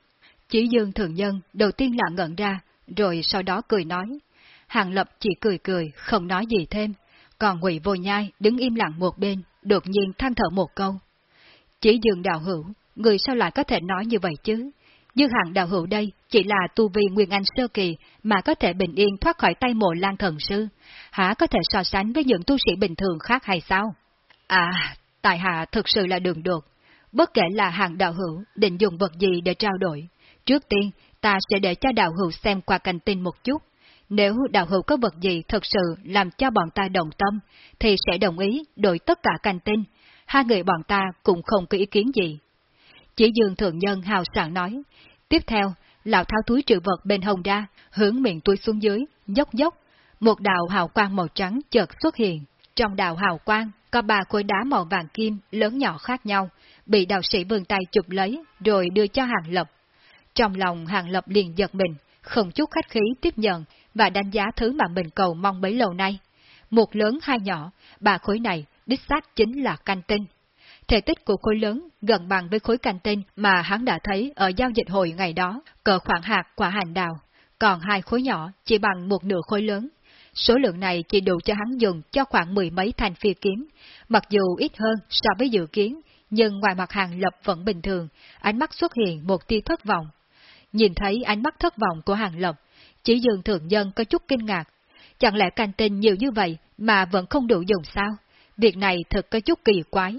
Chỉ dương thường nhân đầu tiên là ngẩn ra, rồi sau đó cười nói. Hàng Lập chỉ cười cười, không nói gì thêm, còn Ngụy Vô Nhai đứng im lặng một bên, đột nhiên than thở một câu. Chỉ dường đạo hữu, người sao lại có thể nói như vậy chứ? Như hạng đạo hữu đây chỉ là tu vi Nguyên Anh Sơ Kỳ mà có thể bình yên thoát khỏi tay mộ lan thần sư, hả có thể so sánh với những tu sĩ bình thường khác hay sao? À, tại hạ thực sự là đường đột. Bất kể là hàng đạo hữu định dùng vật gì để trao đổi, trước tiên ta sẽ để cho đạo hữu xem qua canh tin một chút, nếu đạo hữu có vật gì thật sự làm cho bọn ta đồng tâm, thì sẽ đồng ý đổi tất cả canh tinh. Hai người bọn ta cũng không có ý kiến gì. Chỉ dương thượng nhân hào sảng nói. Tiếp theo, lão tháo túi trữ vật bên hông ra, hướng miệng túi xuống dưới, dốc dốc. Một đạo hào quang màu trắng chợt xuất hiện. Trong đạo hào quang có ba khối đá màu vàng kim lớn nhỏ khác nhau, bị đạo sĩ vươn tay chụp lấy rồi đưa cho Hàng Lập. Trong lòng Hàng Lập liền giật mình, không chút khách khí tiếp nhận và đánh giá thứ mà mình cầu mong bấy lâu nay. Một lớn hai nhỏ, ba khối này đích xác chính là canh tinh. Thể tích của khối lớn gần bằng với khối canh tinh mà hắn đã thấy ở giao dịch hội ngày đó, cỡ khoảng hạt quả hành đào, còn hai khối nhỏ chỉ bằng một nửa khối lớn. Số lượng này chỉ đủ cho hắn dùng cho khoảng mười mấy thanh phi kiếm, mặc dù ít hơn so với dự kiến, nhưng ngoài mặt hàng lập vẫn bình thường, ánh mắt xuất hiện một tia thất vọng. Nhìn thấy ánh mắt thất vọng của hàng lập, chỉ dường thượng dân có chút kinh ngạc. Chẳng lẽ canh tinh nhiều như vậy mà vẫn không đủ dùng sao? Việc này thật có chút kỳ quái.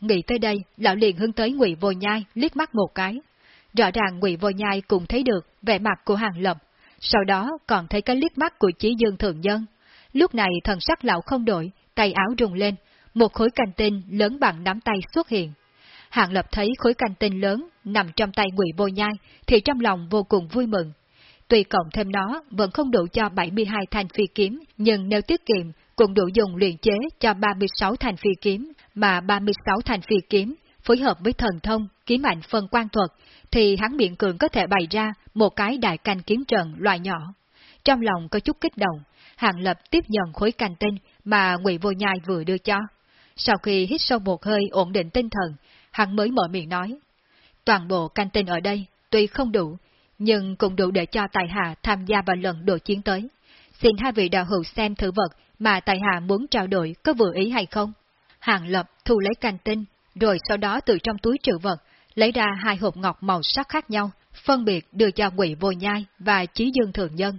Nghĩ tới đây, lão liền hướng tới Ngụy Vô Nhai liếc mắt một cái. Rõ ràng Ngụy Vô Nhai cũng thấy được vẻ mặt của Hàng Lập, sau đó còn thấy cái liếc mắt của Chí Dương Thượng Dân. Lúc này thần sắc lão không đổi, tay áo rung lên, một khối canh tinh lớn bằng nắm tay xuất hiện. Hàng Lập thấy khối canh tinh lớn nằm trong tay Ngụy Vô Nhai thì trong lòng vô cùng vui mừng. Tuy cộng thêm nó vẫn không đủ cho 72 thanh phi kiếm, nhưng nếu tiết kiệm cũng đủ dùng luyện chế cho 36 thanh phi kiếm, mà 36 thanh phi kiếm phối hợp với thần thông, kiếm ảnh phân quan thuật, thì hắn miệng cường có thể bày ra một cái đại canh kiếm trận loại nhỏ. Trong lòng có chút kích động, Hàng Lập tiếp nhận khối canh tinh mà Ngụy Vô Nhai vừa đưa cho. Sau khi hít sâu một hơi ổn định tinh thần, hắn mới mở miệng nói. Toàn bộ canh tinh ở đây tuy không đủ, nhưng cũng đủ để cho Tài Hạ tham gia vào lần đội chiến tới. Xin hai vị đạo hữu xem thử vật mà Tài Hạ muốn trao đổi có vừa ý hay không. Hàng Lập thu lấy canh tinh, rồi sau đó từ trong túi trữ vật, lấy ra hai hộp ngọc màu sắc khác nhau, phân biệt đưa cho Ngụy Vô Nhai và Chí Dương Thượng Nhân.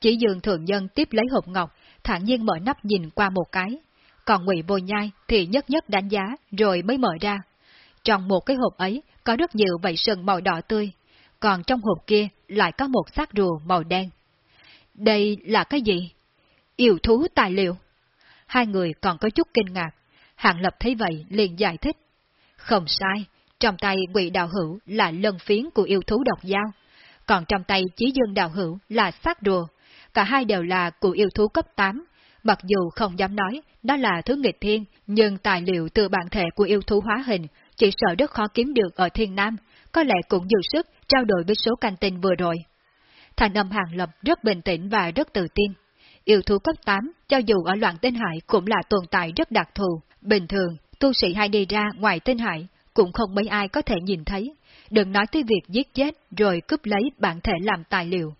Chí Dương Thượng Nhân tiếp lấy hộp ngọc, thản nhiên mở nắp nhìn qua một cái, còn Ngụy Vô Nhai thì nhất nhất đánh giá rồi mới mở ra. Trong một cái hộp ấy có rất nhiều vảy sừng màu đỏ tươi, còn trong hộp kia lại có một xác rùa màu đen. Đây là cái gì? Yêu thú tài liệu. Hai người còn có chút kinh ngạc, Hạng Lập thấy vậy liền giải thích. Không sai, trong tay quỷ đạo hữu là lân phiến của yêu thú độc dao, còn trong tay chí dương đạo hữu là xác rùa. Cả hai đều là của yêu thú cấp 8, mặc dù không dám nói đó là thứ nghịch thiên, nhưng tài liệu từ bản thể của yêu thú hóa hình chỉ sợ rất khó kiếm được ở thiên nam, có lẽ cũng dư sức trao đổi với số canh tinh vừa rồi. Thành âm hàng lập rất bình tĩnh và rất tự tin. Yêu thú cấp 8, cho dù ở loạn tinh hải cũng là tồn tại rất đặc thù. Bình thường, tu sĩ hay đi ra ngoài tinh hải, cũng không mấy ai có thể nhìn thấy. Đừng nói tới việc giết chết rồi cướp lấy bản thể làm tài liệu.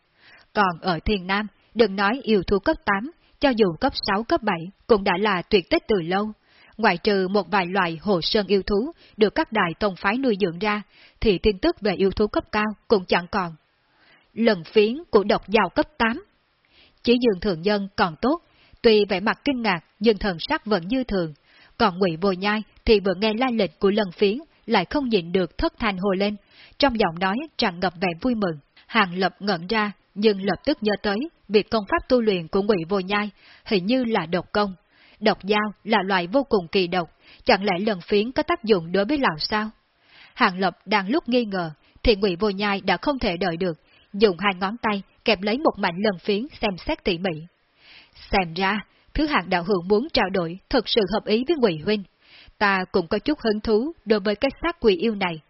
Còn ở thiên nam, đừng nói yêu thú cấp 8, cho dù cấp 6, cấp 7 cũng đã là tuyệt tích từ lâu. Ngoài trừ một vài loại hồ sơn yêu thú được các đại tông phái nuôi dưỡng ra, thì tin tức về yêu thú cấp cao cũng chẳng còn. Lần phiến của độc giáo cấp 8 Chỉ dường thường nhân còn tốt, tuy vẻ mặt kinh ngạc nhưng thần sắc vẫn như thường, còn ngụy vô nhai thì vừa nghe la lịch của lần phiến lại không nhịn được thất thanh hồ lên, trong giọng nói tràn ngập vẻ vui mừng. Hàng lập ngẩn ra, nhưng lập tức nhớ tới việc công pháp tu luyện của ngụy vô nhai hình như là độc công. Độc dao là loại vô cùng kỳ độc, chẳng lẽ lần phiến có tác dụng đối với lão sao? Hàng Lập đang lúc nghi ngờ, thì Ngụy Vô Nhai đã không thể đợi được, dùng hai ngón tay kẹp lấy một mảnh lần phiến xem xét tỉ mỉ. Xem ra, thứ hạng đạo hữu muốn trao đổi thật sự hợp ý với Ngụy Huynh. Ta cũng có chút hứng thú đối với cái xác quỷ yêu này.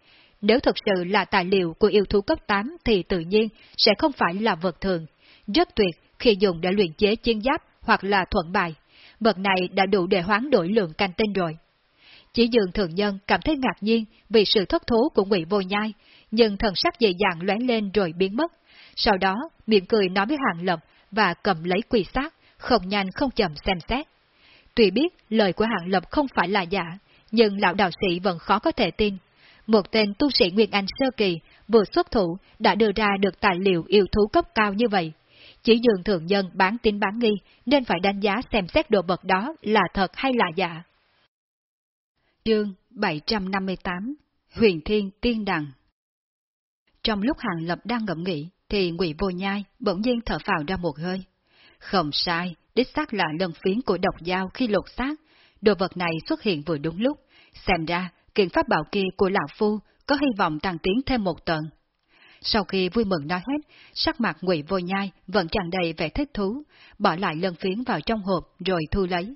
Nếu thật sự là tài liệu của yêu thú cấp 8 thì tự nhiên sẽ không phải là vật thường. Rất tuyệt khi dùng để luyện chế chiến giáp hoặc là thuận bài. Vật này đã đủ để hoán đổi lượng canh tinh rồi. Chỉ dường thượng nhân cảm thấy ngạc nhiên vì sự thất thố của ngụy vô nhai, nhưng thần sắc dễ dàng lóe lên rồi biến mất. Sau đó, miệng cười nói với hàng lập và cầm lấy quỳ sát, không nhanh không chậm xem xét. Tuy biết lời của hàng lập không phải là giả, nhưng lão đạo sĩ vẫn khó có thể tin. Một tên tu sĩ Nguyên Anh Sơ Kỳ vừa xuất thủ đã đưa ra được tài liệu yêu thú cấp cao như vậy. Chỉ dường thường nhân bán tin bán nghi nên phải đánh giá xem xét đồ vật đó là thật hay là giả. Chương 758 Huyền Thiên Tiên Đằng Trong lúc Hàng Lập đang ngẫm nghĩ, thì Ngụy Vô Nhai bỗng nhiên thở phào ra một hơi. Không sai, đích xác là lần phiến của độc dao khi lột xác. Đồ vật này xuất hiện vừa đúng lúc. Xem ra, kiện pháp bảo kia của Lão Phu có hy vọng tăng tiến thêm một tầng. Sau khi vui mừng nói hết, sắc mặt ngụy vô nhai vẫn tràn đầy vẻ thích thú, bỏ lại lân phiến vào trong hộp rồi thu lấy.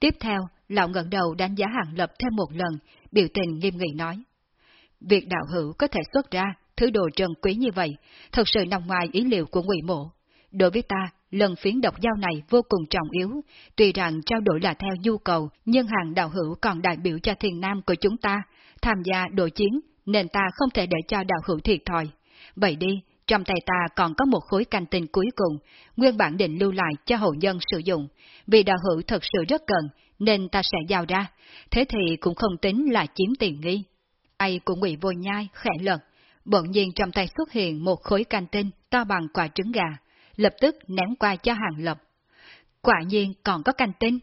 Tiếp theo, lão ngẩng đầu đánh giá hàng lập thêm một lần, biểu tình nghiêm nghị nói. Việc đạo hữu có thể xuất ra thứ đồ trần quý như vậy, thật sự nằm ngoài ý liệu của ngụy mộ. Đối với ta, lần phiến độc giao này vô cùng trọng yếu, tuy rằng trao đổi là theo nhu cầu, nhưng hàng đạo hữu còn đại biểu cho thiền nam của chúng ta, tham gia đội chiến, nên ta không thể để cho đạo hữu thiệt thòi. Vậy đi, trong tay ta còn có một khối canh tinh cuối cùng, nguyên bản định lưu lại cho hậu nhân sử dụng, vì đạo hữu thật sự rất cần, nên ta sẽ giao ra, thế thì cũng không tính là chiếm tiền nghi. ai của ngụy vô nhai khẽ lật, bỗng nhiên trong tay xuất hiện một khối canh tinh to bằng quả trứng gà, lập tức ném qua cho hàng lập. Quả nhiên còn có canh tinh.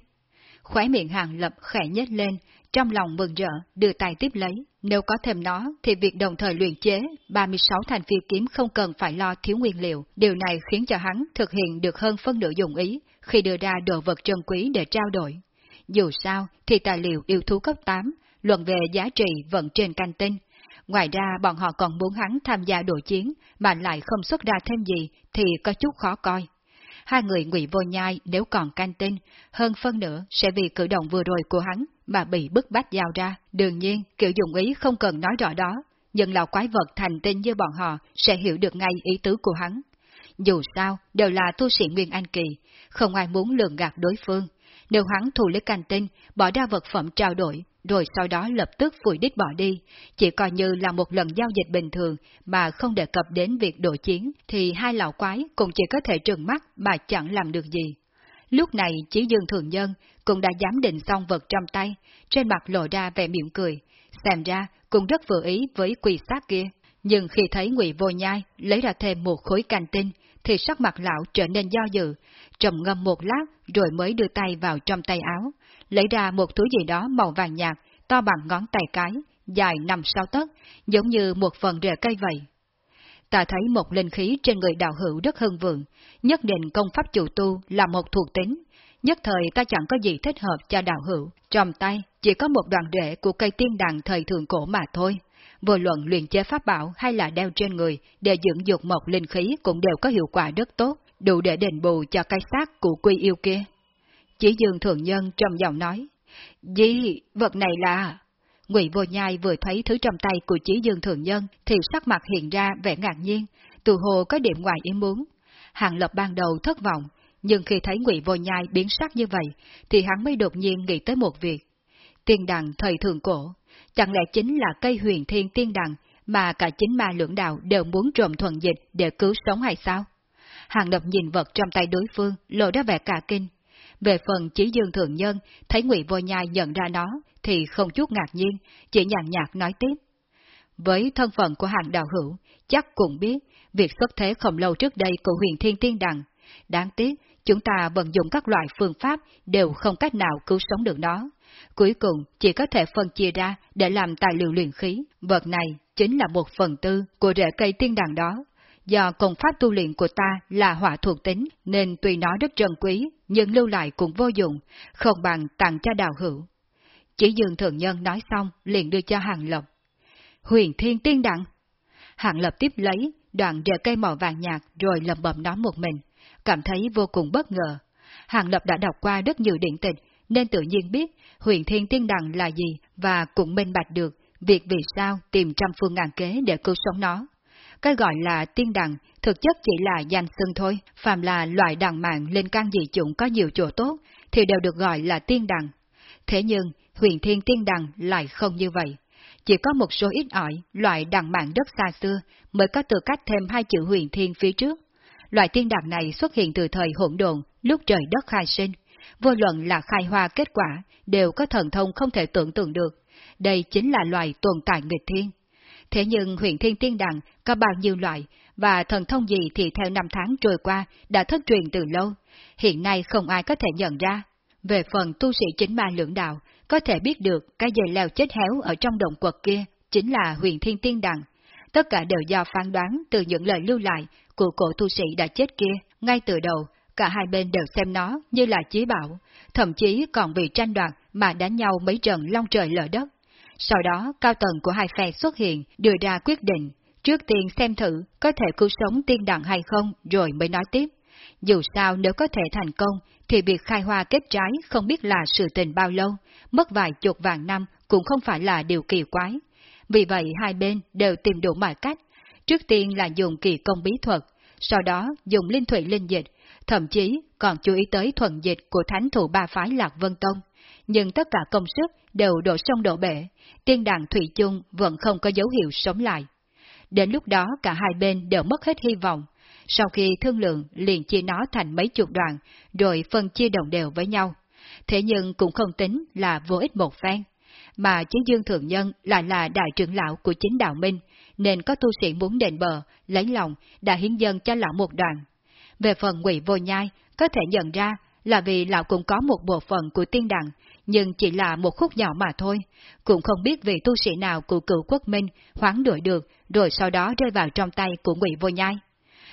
Khóe miệng hàng lập khẽ nhếch lên, trong lòng mừng rỡ, đưa tay tiếp lấy. Nếu có thêm nó, thì việc đồng thời luyện chế 36 thành phi kiếm không cần phải lo thiếu nguyên liệu. Điều này khiến cho hắn thực hiện được hơn phân nửa dụng ý khi đưa ra đồ vật trân quý để trao đổi. Dù sao, thì tài liệu yêu thú cấp 8, luận về giá trị vẫn trên canh tinh. Ngoài ra bọn họ còn muốn hắn tham gia đội chiến, mà lại không xuất ra thêm gì thì có chút khó coi. Hai người ngụy vô nhai nếu còn canh tin, hơn phân nữa sẽ vì cử động vừa rồi của hắn mà bị bức bách giao ra. Đương nhiên, kiểu dùng ý không cần nói rõ đó, nhưng lão quái vật thành tinh như bọn họ sẽ hiểu được ngay ý tứ của hắn. Dù sao, đều là tu sĩ Nguyên Anh Kỳ, không ai muốn lường gạt đối phương. Nếu hắn thù lấy canh tinh, bỏ ra vật phẩm trao đổi, rồi sau đó lập tức vùi đích bỏ đi, chỉ coi như là một lần giao dịch bình thường mà không đề cập đến việc đổi chiến, thì hai lão quái cũng chỉ có thể trừng mắt mà chẳng làm được gì. Lúc này chỉ Dương Thường Nhân cũng đã giám định xong vật trong tay, trên mặt lộ ra vẻ miệng cười, xem ra cũng rất vừa ý với quỳ sát kia. Nhưng khi thấy ngụy Vô Nhai lấy ra thêm một khối canh tinh, thì sắc mặt lão trở nên do dự, trầm ngâm một lát rồi mới đưa tay vào trong tay áo, lấy ra một túi gì đó màu vàng nhạt, to bằng ngón tay cái, dài năm sáu tấc, giống như một phần rễ cây vậy. Ta thấy một linh khí trên người đạo hữu rất hưng vượng, nhất định công pháp chủ tu là một thuộc tính, nhất thời ta chẳng có gì thích hợp cho đạo hữu, trong tay chỉ có một đoạn rễ của cây tiên đằng thời thượng cổ mà thôi. Vô luận luyện chế pháp bảo hay là đeo trên người để dưỡng dục một linh khí cũng đều có hiệu quả rất tốt, đủ để đền bù cho cái xác của quy yêu kia. Chỉ dương thượng nhân trầm giọng nói, Gì, vật này là... Ngụy Vô Nhai vừa thấy thứ trong tay của Chí Dương Thường Nhân thì sắc mặt hiện ra vẻ ngạc nhiên, từ hồ có điểm ngoài ý muốn. Hàng Lập ban đầu thất vọng, nhưng khi thấy Ngụy Vô Nhai biến sắc như vậy, thì hắn mới đột nhiên nghĩ tới một việc. Tiên đằng thời thường cổ, chẳng lẽ chính là cây huyền thiên tiên đằng mà cả chính ma lưỡng đạo đều muốn trộm thuần dịch để cứu sống hay sao? Hàng Lập nhìn vật trong tay đối phương, lộ ra vẻ cả kinh, về phần chỉ dương thường nhân, thấy ngụy vô nhai nhận ra nó, thì không chút ngạc nhiên, chỉ nhàn nhạt nói tiếp. Với thân phận của hàng đạo hữu, chắc cũng biết, việc xuất thế không lâu trước đây của huyền thiên tiên đằng. Đáng tiếc, chúng ta vận dụng các loại phương pháp đều không cách nào cứu sống được nó. Cuối cùng, chỉ có thể phân chia ra để làm tài liệu luyện khí. Vật này chính là một phần tư của rễ cây tiên đằng đó, Do công pháp tu luyện của ta là hỏa thuộc tính, nên tuy nó rất trân quý, nhưng lưu lại cũng vô dụng, không bằng tặng cho đạo hữu. Chỉ dương thượng nhân nói xong, liền đưa cho hàng lập. Huyền thiên tiên đặng! Hàng lập tiếp lấy, đoạn rễ cây màu vàng nhạt rồi lầm bầm nói một mình, cảm thấy vô cùng bất ngờ. Hàng lập đã đọc qua rất nhiều điện tịch, nên tự nhiên biết huyền thiên tiên đặng là gì và cũng minh bạch được việc vì sao tìm trăm phương ngàn kế để cứu sống nó. Cái gọi là tiên đằng thực chất chỉ là danh xưng thôi, phàm là loại đằng mạng lên căn dị chủng có nhiều chỗ tốt, thì đều được gọi là tiên đằng. Thế nhưng, huyền thiên tiên đằng lại không như vậy. Chỉ có một số ít ỏi, loại đằng mạng đất xa xưa, mới có tư cách thêm hai chữ huyền thiên phía trước. Loại tiên đằng này xuất hiện từ thời hỗn độn, lúc trời đất khai sinh. Vô luận là khai hoa kết quả, đều có thần thông không thể tưởng tượng được. Đây chính là loài tồn tại nghịch thiên. Thế nhưng huyền thiên tiên đằng có bao nhiêu loại, và thần thông gì thì theo năm tháng trôi qua đã thất truyền từ lâu, hiện nay không ai có thể nhận ra. Về phần tu sĩ chính ma lưỡng đạo, có thể biết được cái dây leo chết héo ở trong động quật kia chính là huyền thiên tiên đằng. Tất cả đều do phán đoán từ những lời lưu lại của cổ tu sĩ đã chết kia. Ngay từ đầu, cả hai bên đều xem nó như là chí bảo, thậm chí còn bị tranh đoạt mà đánh nhau mấy trận long trời lở đất. Sau đó, cao tầng của hai phe xuất hiện, đưa ra quyết định, Trước tiên xem thử có thể cứu sống tiên đặng hay không rồi mới nói tiếp. Dù sao nếu có thể thành công, thì việc khai hoa kết trái không biết là sự tình bao lâu, mất vài chục vạn năm cũng không phải là điều kỳ quái. Vì vậy hai bên đều tìm đủ mọi cách. Trước tiên là dùng kỳ công bí thuật, sau đó dùng linh thủy linh dịch, thậm chí còn chú ý tới thuần dịch của thánh thủ ba phái Lạc Vân Tông. Nhưng tất cả công sức đều đổ sông đổ bể, tiên đàn Thủy chung vẫn không có dấu hiệu sống lại. Đến lúc đó cả hai bên đều mất hết hy vọng. Sau khi thương lượng liền chia nó thành mấy chục đoạn, rồi phân chia đồng đều với nhau. Thế nhưng cũng không tính là vô ích một phen. Mà chiến dương thượng nhân lại là đại trưởng lão của chính đạo minh, nên có tu sĩ muốn đền bờ, lấy lòng, đã hiến dân cho lão một đoạn. Về phần ngụy vô nhai, có thể nhận ra là vì lão cũng có một bộ phận của tiên đặng, nhưng chỉ là một khúc nhỏ mà thôi, cũng không biết vị tu sĩ nào của cựu quốc minh hoán đổi được, rồi sau đó rơi vào trong tay của ngụy vô nhai.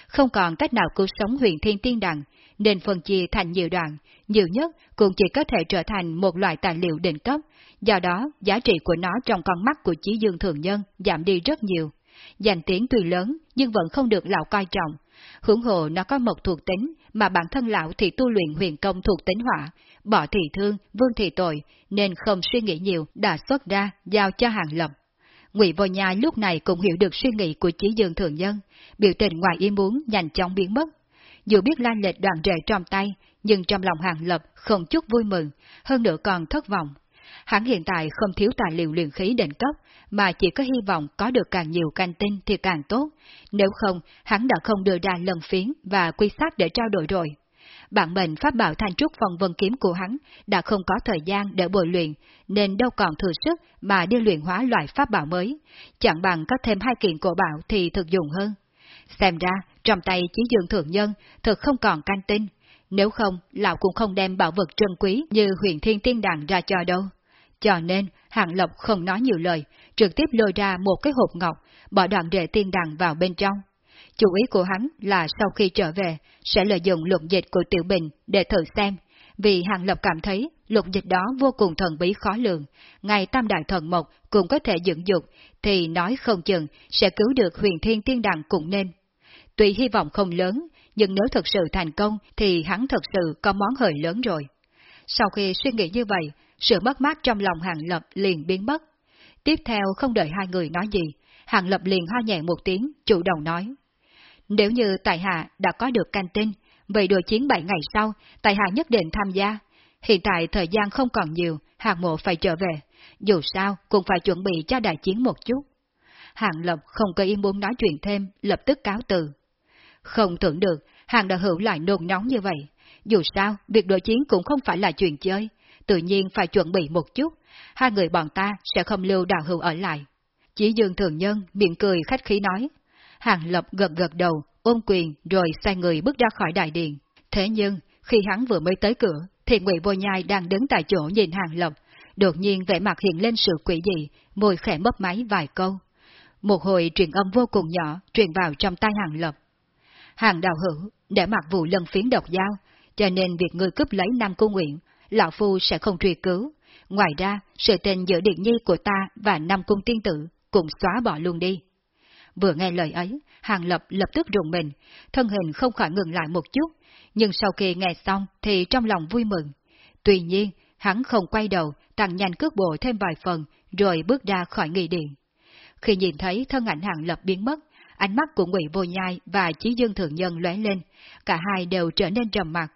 Không còn cách nào cứu sống huyền thiên tiên đằng, nên phân chia thành nhiều đoạn, nhiều nhất cũng chỉ có thể trở thành một loại tài liệu đỉnh cấp, do đó giá trị của nó trong con mắt của chí dương thường nhân giảm đi rất nhiều. Danh tiếng tuy lớn nhưng vẫn không được lão coi trọng. Hưởng hộ nó có một thuộc tính mà bản thân lão thì tu luyện huyền công thuộc tính hỏa, bỏ thị thương, vương thị tội, nên không suy nghĩ nhiều đã xuất ra giao cho hàng lập. Ngụy Vô Nhai lúc này cũng hiểu được suy nghĩ của Chí Dương Thường Nhân, biểu tình ngoài ý muốn nhanh chóng biến mất. Dù biết lan lệch đoạn rễ trong tay, nhưng trong lòng hàng lập không chút vui mừng, hơn nữa còn thất vọng. Hắn hiện tại không thiếu tài liệu luyện khí đỉnh cấp, mà chỉ có hy vọng có được càng nhiều canh tinh thì càng tốt, nếu không, hắn đã không đưa ra lần phiến và quy sát để trao đổi rồi. Bản mệnh pháp bảo thanh trúc phong vân kiếm của hắn đã không có thời gian để bồi luyện, nên đâu còn thừa sức mà đi luyện hóa loại pháp bảo mới, chẳng bằng có thêm hai kiện cổ bảo thì thực dụng hơn. Xem ra, trong tay chí dương thượng nhân thực không còn canh tinh, nếu không, lão cũng không đem bảo vật trân quý như huyền thiên tiên đàn ra cho đâu. Cho nên, Hạng Lộc không nói nhiều lời, trực tiếp lôi ra một cái hộp ngọc, bỏ đoạn rễ tiên đàn vào bên trong. Chủ ý của hắn là sau khi trở về, sẽ lợi dụng luận dịch của Tiểu Bình để thử xem, vì Hàng Lập cảm thấy luật dịch đó vô cùng thần bí khó lường, ngày tam đại thần mộc cũng có thể dựng dục, thì nói không chừng sẽ cứu được huyền thiên tiên đàn cũng nên. Tuy hy vọng không lớn, nhưng nếu thật sự thành công thì hắn thật sự có món hời lớn rồi. Sau khi suy nghĩ như vậy, sự mất mát trong lòng Hàng Lập liền biến mất. Tiếp theo không đợi hai người nói gì, Hàng Lập liền ho nhẹ một tiếng, chủ động nói. Nếu như tại Hạ đã có được canh tin, vậy đội chiến 7 ngày sau, Tài Hạ nhất định tham gia. Hiện tại thời gian không còn nhiều, Hàng Mộ phải trở về, dù sao cũng phải chuẩn bị cho đại chiến một chút. Hàng lộc không có yên muốn nói chuyện thêm, lập tức cáo từ. Không tưởng được, Hàng đạo hữu lại nôn nóng như vậy. Dù sao, việc đội chiến cũng không phải là chuyện chơi, tự nhiên phải chuẩn bị một chút, hai người bọn ta sẽ không lưu đạo hữu ở lại. Chỉ dương thường nhân miệng cười khách khí nói. Hàng Lập gật gật đầu, ôm quyền rồi xoay người bước ra khỏi đại điện. Thế nhưng, khi hắn vừa mới tới cửa, thì Ngụy Vô Nhai đang đứng tại chỗ nhìn Hàng Lập, đột nhiên vẻ mặt hiện lên sự quỷ dị, môi khẽ mấp máy vài câu. Một hồi truyền âm vô cùng nhỏ truyền vào trong tai Hàng Lập. Hàng đạo hữu, để mặc vụ lần phiến độc giao, cho nên việc ngươi cướp lấy nam cung nguyện, Lão Phu sẽ không truy cứu. Ngoài ra, sự tình giữa Điện Nhi của ta và nam cung tiên tử cũng xóa bỏ luôn đi. Vừa nghe lời ấy, Hàng Lập lập tức rùng mình, thân hình không khỏi ngừng lại một chút, nhưng sau khi nghe xong thì trong lòng vui mừng. Tuy nhiên, hắn không quay đầu, tăng nhanh cước bộ thêm vài phần, rồi bước ra khỏi nghị điện. Khi nhìn thấy thân ảnh Hàng Lập biến mất, ánh mắt của Ngụy Vô Nhai và Chí Dương Thượng Nhân lóe lên, cả hai đều trở nên trầm mặt.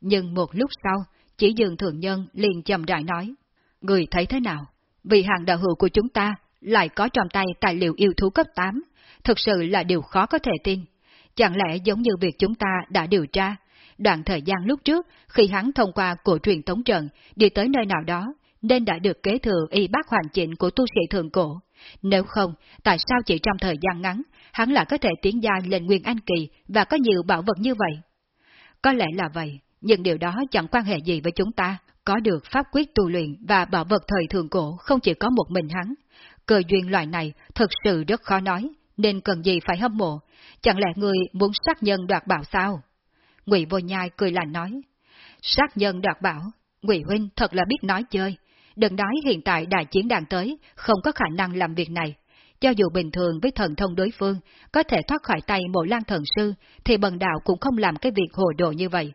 Nhưng một lúc sau, Chí Dương Thượng Nhân liền trầm rãi nói, Người thấy thế nào? Vì hàng đạo hữu của chúng ta lại có trong tay tài liệu yêu thú cấp 8, thực sự là điều khó có thể tin. Chẳng lẽ giống như việc chúng ta đã điều tra, đoạn thời gian lúc trước khi hắn thông qua cổ truyền tống trận đi tới nơi nào đó, nên đã được kế thừa y bác hoàn chỉnh của tu sĩ thượng cổ. Nếu không, tại sao chỉ trong thời gian ngắn, hắn lại có thể tiến gia lên Nguyên Anh Kỳ và có nhiều bảo vật như vậy? Có lẽ là vậy, nhưng điều đó chẳng quan hệ gì với chúng ta. Có được pháp quyết tu luyện và bảo vật thời thường cổ không chỉ có một mình hắn. Cơ duyên loại này thật sự rất khó nói, nên cần gì phải hâm mộ. Chẳng lẽ người muốn sát nhân đoạt bảo sao? Ngụy Vô Nhai cười lạnh nói. Sát nhân đoạt bảo, Ngụy Huynh thật là biết nói chơi. Đừng nói hiện tại đại chiến đang tới, không có khả năng làm việc này. Cho dù bình thường với thần thông đối phương, có thể thoát khỏi tay mộ lan thần sư, thì bần đạo cũng không làm cái việc hồ đồ như vậy.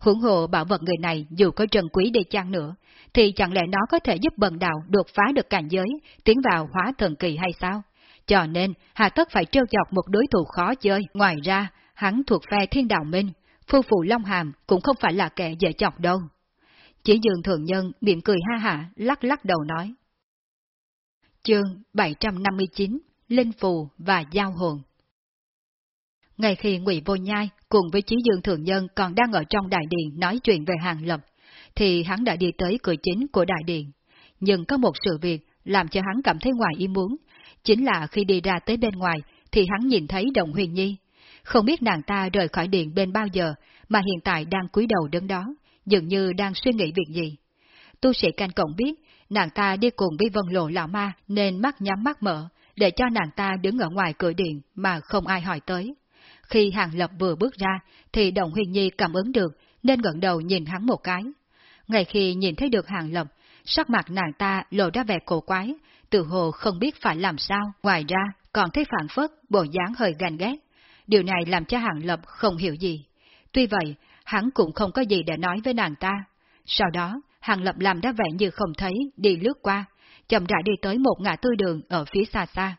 Hưởng hộ bảo vật người này dù có trần quý đi chăng nữa, thì chẳng lẽ nó có thể giúp bần đạo đột phá được cảnh giới, tiến vào hóa thần kỳ hay sao? Cho nên, Hà Tất phải trêu chọc một đối thủ khó chơi. Ngoài ra, hắn thuộc phe thiên đạo minh, phu phụ Long Hàm cũng không phải là kẻ dễ chọc đâu. Chỉ dường thường nhân miệng cười ha hả, lắc lắc đầu nói. Chương 759 Linh Phù và Giao Hồn Ngay khi Ngụy Vô Nhai cùng với Chí Dương Thượng Nhân còn đang ở trong đại điện nói chuyện về hàng lập, thì hắn đã đi tới cửa chính của đại điện. Nhưng có một sự việc làm cho hắn cảm thấy ngoài ý muốn, chính là khi đi ra tới bên ngoài thì hắn nhìn thấy Đồng Huyền Nhi. Không biết nàng ta rời khỏi điện bên bao giờ, mà hiện tại đang cúi đầu đứng đó, dường như đang suy nghĩ việc gì. Tu sĩ canh cộng biết, nàng ta đi cùng với vân lộ lão ma nên mắt nhắm mắt mở, để cho nàng ta đứng ở ngoài cửa điện mà không ai hỏi tới. Khi Hàng Lập vừa bước ra, thì Đồng Huyền Nhi cảm ứng được, nên ngẩng đầu nhìn hắn một cái. Ngay khi nhìn thấy được Hàng Lập, sắc mặt nàng ta lộ ra vẻ cổ quái, tự hồ không biết phải làm sao, ngoài ra còn thấy phản phất, bộ dáng hơi ganh ghét. Điều này làm cho Hàng Lập không hiểu gì. Tuy vậy, hắn cũng không có gì để nói với nàng ta. Sau đó, Hàng Lập làm ra vẻ như không thấy, đi lướt qua, chậm rãi đi tới một ngã tư đường ở phía xa xa.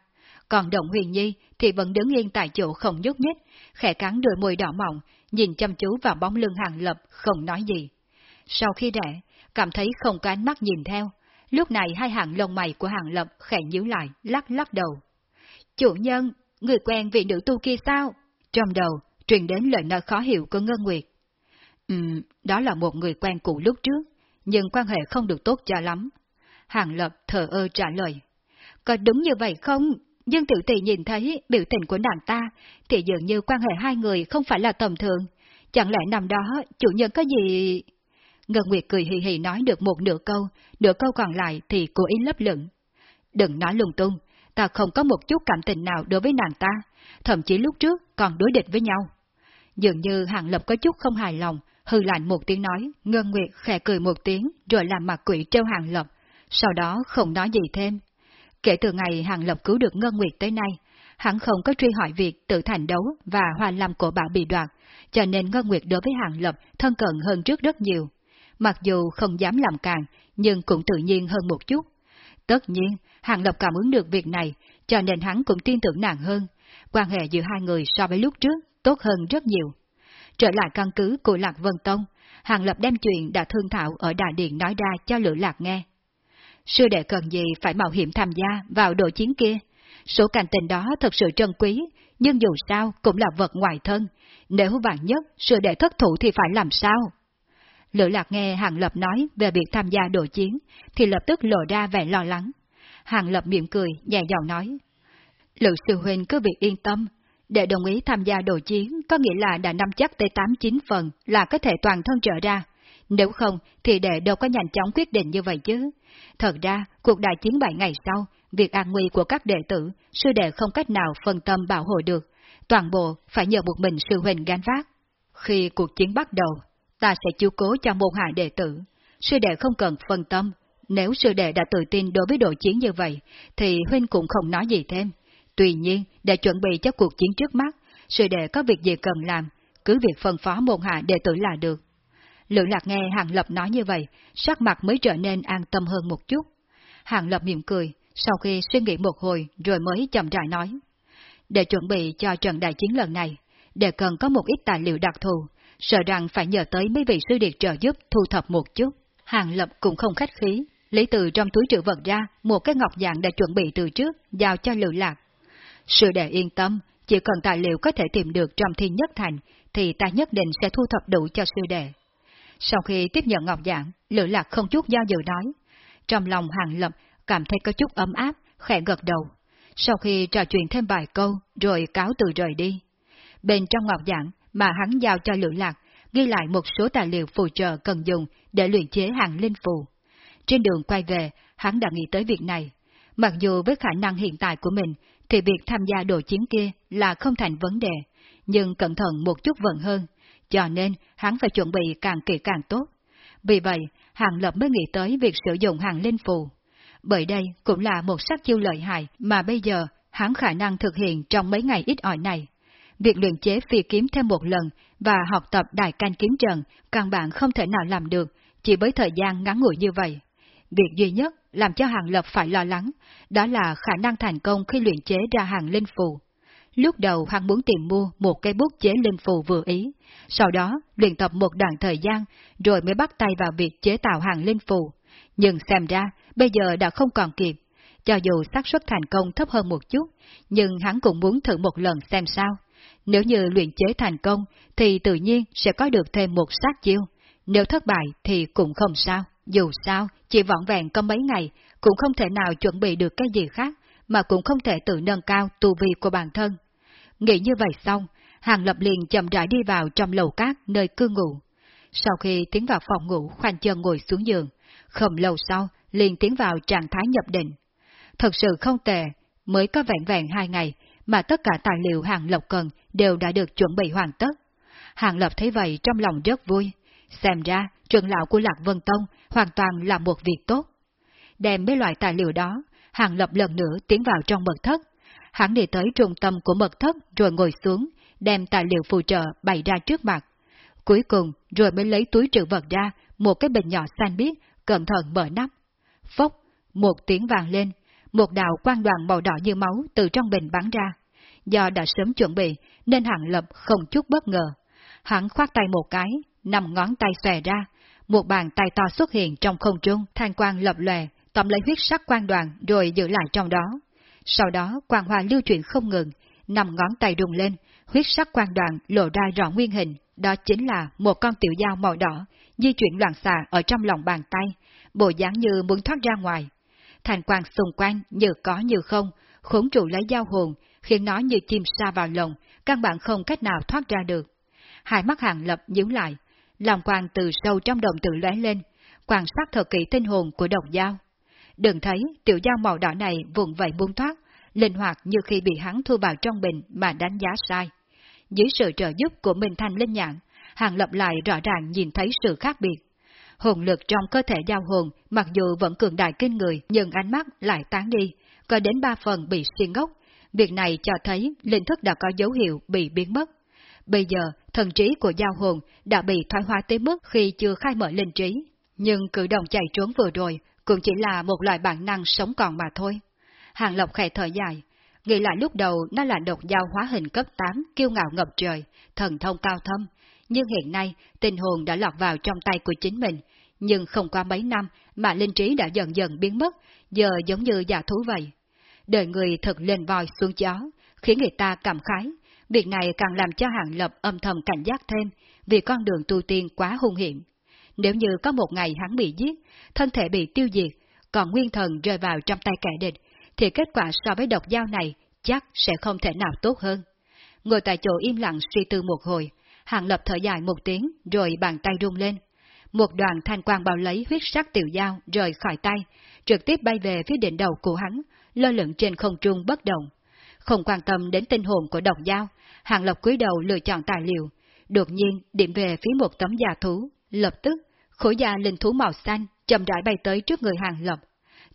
Còn Động Huyền Nhi thì vẫn đứng yên tại chỗ không nhúc nhích, khẽ cắn đôi môi đỏ mọng, nhìn chăm chú vào bóng lưng Hàng Lập không nói gì. Sau khi đẻ, cảm thấy không có ánh mắt nhìn theo, lúc này hai hàng lông mày của Hàng Lập khẽ nhíu lại, lắc lắc đầu. Chủ nhân, người quen vị nữ tu kia sao? Trong đầu, truyền đến lời nói khó hiểu của Ngân Nguyệt. Ừm, đó là một người quen cũ lúc trước, nhưng quan hệ không được tốt cho lắm. Hàng Lập thờ ơ trả lời. Có đúng như vậy không? nhưng Tiểu tỷ nhìn thấy biểu tình của nàng ta, thì dường như quan hệ hai người không phải là tầm thường. Chẳng lẽ năm đó chủ nhân có gì... Ngân Nguyệt cười hì hì nói được một nửa câu, nửa câu còn lại thì cố ý lấp lửng. Đừng nói lung tung, ta không có một chút cảm tình nào đối với nàng ta, thậm chí lúc trước còn đối địch với nhau. Dường như Hàng Lập có chút không hài lòng, hư lạnh một tiếng nói, Ngân Nguyệt khẽ cười một tiếng rồi làm mặt quỷ treo Hàng Lập, sau đó không nói gì thêm. Kể từ ngày Hàng Lập cứu được Ngân Nguyệt tới nay, hắn không có truy hỏi việc tự thành đấu và hoa làm cổ bảo bị đoạt, cho nên Ngân Nguyệt đối với Hàng Lập thân cận hơn trước rất nhiều. Mặc dù không dám làm càng, nhưng cũng tự nhiên hơn một chút. Tất nhiên, Hàng Lập cảm ứng được việc này, cho nên hắn cũng tin tưởng nàng hơn. Quan hệ giữa hai người so với lúc trước tốt hơn rất nhiều. Trở lại căn cứ của Lạc Vân Tông, Hàng Lập đem chuyện đã thương thảo ở đại điện nói ra cho Lữ Lạc nghe. Sư đệ cần gì phải mạo hiểm tham gia vào đội chiến kia? Số cảnh tình đó thật sự trân quý, nhưng dù sao cũng là vật ngoài thân. Nếu vạn nhất sư đệ thất thủ thì phải làm sao? Lữ Lạc nghe Hàng Lập nói về việc tham gia đội chiến, thì lập tức lộ ra vẻ lo lắng. Hàng Lập miệng cười, nhẹ giọng nói. Lữ sư huynh cứ việc yên tâm, để đồng ý tham gia đội chiến có nghĩa là đã nắm chắc tới 8-9 phần là có thể toàn thân trở ra. Nếu không thì đệ đâu có nhanh chóng quyết định như vậy chứ. Thật ra, cuộc đại chiến 7 ngày sau, việc an nguy của các đệ tử, sư đệ không cách nào phân tâm bảo hộ được. Toàn bộ phải nhờ một mình sư huynh gánh vác. Khi cuộc chiến bắt đầu, ta sẽ chiếu cố cho môn hạ đệ tử. Sư đệ không cần phân tâm. Nếu sư đệ đã tự tin đối với đội chiến như vậy, thì huynh cũng không nói gì thêm. Tuy nhiên, để chuẩn bị cho cuộc chiến trước mắt, sư đệ có việc gì cần làm, cứ việc phân phó môn hạ đệ tử là được. lữ lạc nghe Hàng Lập nói như vậy, sắc mặt mới trở nên an tâm hơn một chút. Hàng Lập mỉm cười, sau khi suy nghĩ một hồi rồi mới chậm rãi nói. Để chuẩn bị cho trận đại chiến lần này, để cần có một ít tài liệu đặc thù, sợ rằng phải nhờ tới mấy vị sư điệt trợ giúp thu thập một chút. Hàng Lập cũng không khách khí, lấy từ trong túi trữ vật ra một cái ngọc dạng đã chuẩn bị từ trước, giao cho Lữ Lạc. Sư đệ yên tâm, chỉ cần tài liệu có thể tìm được trong thiên nhất thành, thì ta nhất định sẽ thu thập đủ cho sư đệ. Sau khi tiếp nhận ngọc dạng, Lữ Lạc không chút do dự nói. Trong lòng hàng lập cảm thấy có chút ấm áp, khẽ gật đầu. Sau khi trò chuyện thêm vài câu, rồi cáo từ rời đi. Bên trong ngọc dạng mà hắn giao cho Lữ Lạc, ghi lại một số tài liệu phù trợ cần dùng để luyện chế hàng linh phù. Trên đường quay về, hắn đã nghĩ tới việc này. Mặc dù với khả năng hiện tại của mình, thì việc tham gia đồ chiến kia là không thành vấn đề, nhưng cẩn thận một chút vẫn hơn, cho nên hắn phải chuẩn bị càng kỹ càng tốt. Vì vậy, Hàng Lập mới nghĩ tới việc sử dụng hàng linh phù. Bởi đây cũng là một sắc chiêu lợi hại mà bây giờ hắn khả năng thực hiện trong mấy ngày ít ỏi này. Việc luyện chế phi kiếm thêm một lần và học tập đại canh kiếm trần căn bản không thể nào làm được chỉ với thời gian ngắn ngủi như vậy. Việc duy nhất làm cho Hàng Lập phải lo lắng, đó là khả năng thành công khi luyện chế ra hàng linh phù. Lúc đầu hắn muốn tìm mua một cây bút chế linh phù vừa ý, sau đó luyện tập một đoạn thời gian rồi mới bắt tay vào việc chế tạo hàng linh phù. Nhưng xem ra, bây giờ đã không còn kịp. Cho dù xác suất thành công thấp hơn một chút, nhưng hắn cũng muốn thử một lần xem sao. Nếu như luyện chế thành công, thì tự nhiên sẽ có được thêm một sát chiêu. Nếu thất bại thì cũng không sao. Dù sao, chỉ vỏn vẹn có mấy ngày, cũng không thể nào chuẩn bị được cái gì khác, mà cũng không thể tự nâng cao tu vi của bản thân. Nghĩ như vậy xong, Hàng Lập liền chậm rãi đi vào trong lầu cát nơi cư ngụ. Sau khi tiến vào phòng ngủ khoanh chân ngồi xuống giường, không lâu sau liền tiến vào trạng thái nhập định. Thật sự không tệ, mới có vẹn vẹn hai ngày mà tất cả tài liệu Hàng lộc cần đều đã được chuẩn bị hoàn tất. Hàng Lập thấy vậy trong lòng rất vui. Xem ra, trưởng lão của Lạc Vân Tông hoàn toàn là một việc tốt. Đem mấy loại tài liệu đó, Hàng Lập lần nữa tiến vào trong mật thất. Hắn đi tới trung tâm của mật thất rồi ngồi xuống, đem tài liệu phù trợ bày ra trước mặt. Cuối cùng, rồi mới lấy túi trữ vật ra, một cái bình nhỏ xanh biếc, cẩn thận mở nắp. Phốc, một tiếng vàng lên, một đạo quang đoàn màu đỏ như máu từ trong bình bắn ra. Do đã sớm chuẩn bị, nên hạng Lập không chút bất ngờ. Hắn khoát tay một cái, nằm ngón tay xòe ra, một bàn tay to xuất hiện trong không trung, thanh quang lập lòe, tóm lấy huyết sắc quang đoàn rồi giữ lại trong đó. Sau đó quang hoa lưu chuyển không ngừng, nằm ngón tay rung lên, huyết sắc quang đoàn lộ ra rõ nguyên hình, đó chính là một con tiểu dao màu đỏ, di chuyển loạn xạ ở trong lòng bàn tay, bộ dáng như muốn thoát ra ngoài. Thành quang xung quanh như có như không, khốn trụ lấy dao hồn, khiến nó như chim sa vào lồng, căn bản không cách nào thoát ra được. Hai mắt hàng lập nhíu lại, lòng quang từ sâu trong đồng tự lóe lên, quan sát thật kỹ tinh hồn của độc dao. Đừng thấy tiểu dao màu đỏ này vùng vậy buông thoát, linh hoạt như khi bị hắn thu vào trong bình mà đánh giá sai. Dưới sự trợ giúp của Minh Thanh Linh Nhãn, Hàng Lập lại rõ ràng nhìn thấy sự khác biệt. Hồn lực trong cơ thể giao hồn mặc dù vẫn cường đại kinh người nhưng ánh mắt lại tán đi, có đến ba phần bị xuyên gốc. Việc này cho thấy linh thức đã có dấu hiệu bị biến mất. Bây giờ, thần trí của giao hồn đã bị thoái hóa tới mức khi chưa khai mở linh trí. Nhưng cử động chạy trốn vừa rồi cũng chỉ là một loại bản năng sống còn mà thôi. Hàng Lộc khẽ thở dài, nghĩ lại lúc đầu nó là độc giao hóa hình cấp 8 kiêu ngạo ngập trời, thần thông cao thâm, nhưng hiện nay tình hồn đã lọt vào trong tay của chính mình, nhưng không qua mấy năm mà linh trí đã dần dần biến mất, giờ giống như giả thú vậy. Đời người thật lên voi xuống chó, khiến người ta cảm khái, việc này càng làm cho Hàng Lập âm thầm cảnh giác thêm, vì con đường tu tiên quá hung hiểm. Nếu như có một ngày hắn bị giết, thân thể bị tiêu diệt, còn nguyên thần rơi vào trong tay kẻ địch, thì kết quả so với độc dao này chắc sẽ không thể nào tốt hơn. Ngồi tại chỗ im lặng suy tư một hồi, Hàng Lập thở dài một tiếng rồi bàn tay rung lên. Một đoàn thanh quang bao lấy huyết sắc tiểu dao rời khỏi tay, trực tiếp bay về phía đỉnh đầu của hắn, lơ lửng trên không trung bất động. Không quan tâm đến tinh hồn của độc dao, Hàng Lập cúi đầu lựa chọn tài liệu, đột nhiên điểm về phía một tấm da thú, lập tức khối da linh thú màu xanh chậm rãi bay tới trước người Hàng Lập.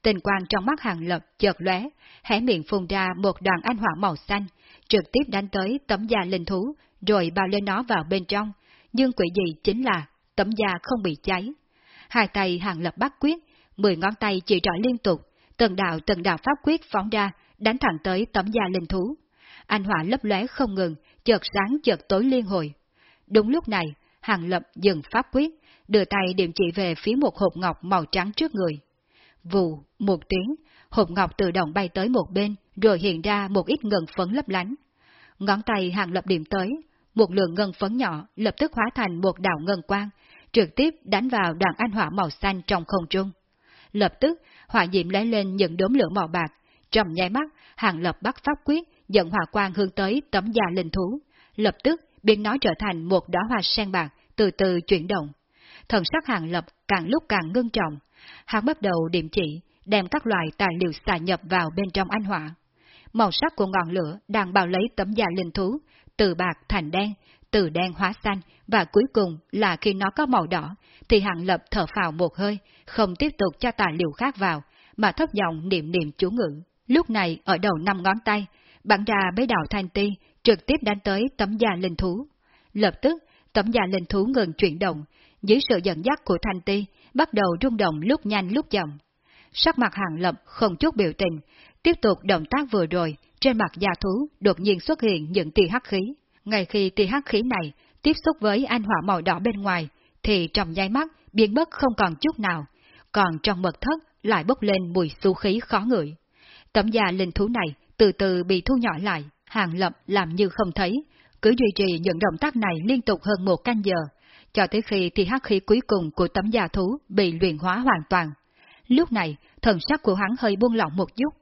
Tình quang trong mắt Hàng Lập chợt lóe, hé miệng phun ra một đoàn anh hỏa màu xanh, trực tiếp đánh tới tấm da linh thú, rồi bao lên nó vào bên trong, nhưng quỷ gì chính là tấm da không bị cháy. Hai tay Hàng Lập bắt quyết, mười ngón tay chỉ rõ liên tục, từng đạo từng đạo pháp quyết phóng ra, đánh thẳng tới tấm da linh thú. Anh hỏa lấp lóe không ngừng, chợt sáng chợt tối liên hồi. Đúng lúc này, Hàng Lập dừng pháp quyết, đưa tay điểm chỉ về phía một hộp ngọc màu trắng trước người. Vù, một tiếng, hộp ngọc tự động bay tới một bên, rồi hiện ra một ít ngân phấn lấp lánh. Ngón tay Hàng Lập điểm tới, một lượng ngân phấn nhỏ lập tức hóa thành một đạo ngân quang, trực tiếp đánh vào đoàn anh hỏa màu xanh trong không trung. Lập tức, hỏa diệm lấy lên những đốm lửa màu bạc, trong nháy mắt, Hàng Lập bắt pháp quyết, dẫn hỏa quang hướng tới tấm da linh thú, lập tức biến nó trở thành một đóa hoa sen bạc, từ từ chuyển động. Thần sắc Hàng Lập càng lúc càng ngưng trọng, hắn bắt đầu điểm chỉ, đem các loại tài liệu xà nhập vào bên trong anh hỏa. Màu sắc của ngọn lửa đang bao lấy tấm da linh thú, từ bạc thành đen, từ đen hóa xanh, và cuối cùng là khi nó có màu đỏ, thì Hàng Lập thở phào một hơi, không tiếp tục cho tài liệu khác vào, mà thấp giọng niệm niệm chú ngữ. Lúc này ở đầu năm ngón tay, bắn ra mấy đạo thanh ti, trực tiếp đánh tới tấm da linh thú. Lập tức, tấm da linh thú ngừng chuyển động, dưới sự dẫn dắt của thanh ti, bắt đầu rung động lúc nhanh lúc chậm. Sắc mặt hàng lập không chút biểu tình, tiếp tục động tác vừa rồi, trên mặt gia thú đột nhiên xuất hiện những tia hắc khí. Ngay khi tia hắc khí này tiếp xúc với anh hỏa màu đỏ bên ngoài, thì trong nháy mắt biến mất không còn chút nào, còn trong mật thất lại bốc lên mùi xu khí khó ngửi. Tấm da linh thú này từ từ bị thu nhỏ lại, hàng lập làm như không thấy, cứ duy trì những động tác này liên tục hơn một canh giờ, cho tới khi thì hắc khí cuối cùng của tấm da thú bị luyện hóa hoàn toàn. Lúc này, thần sắc của hắn hơi buông lỏng một chút.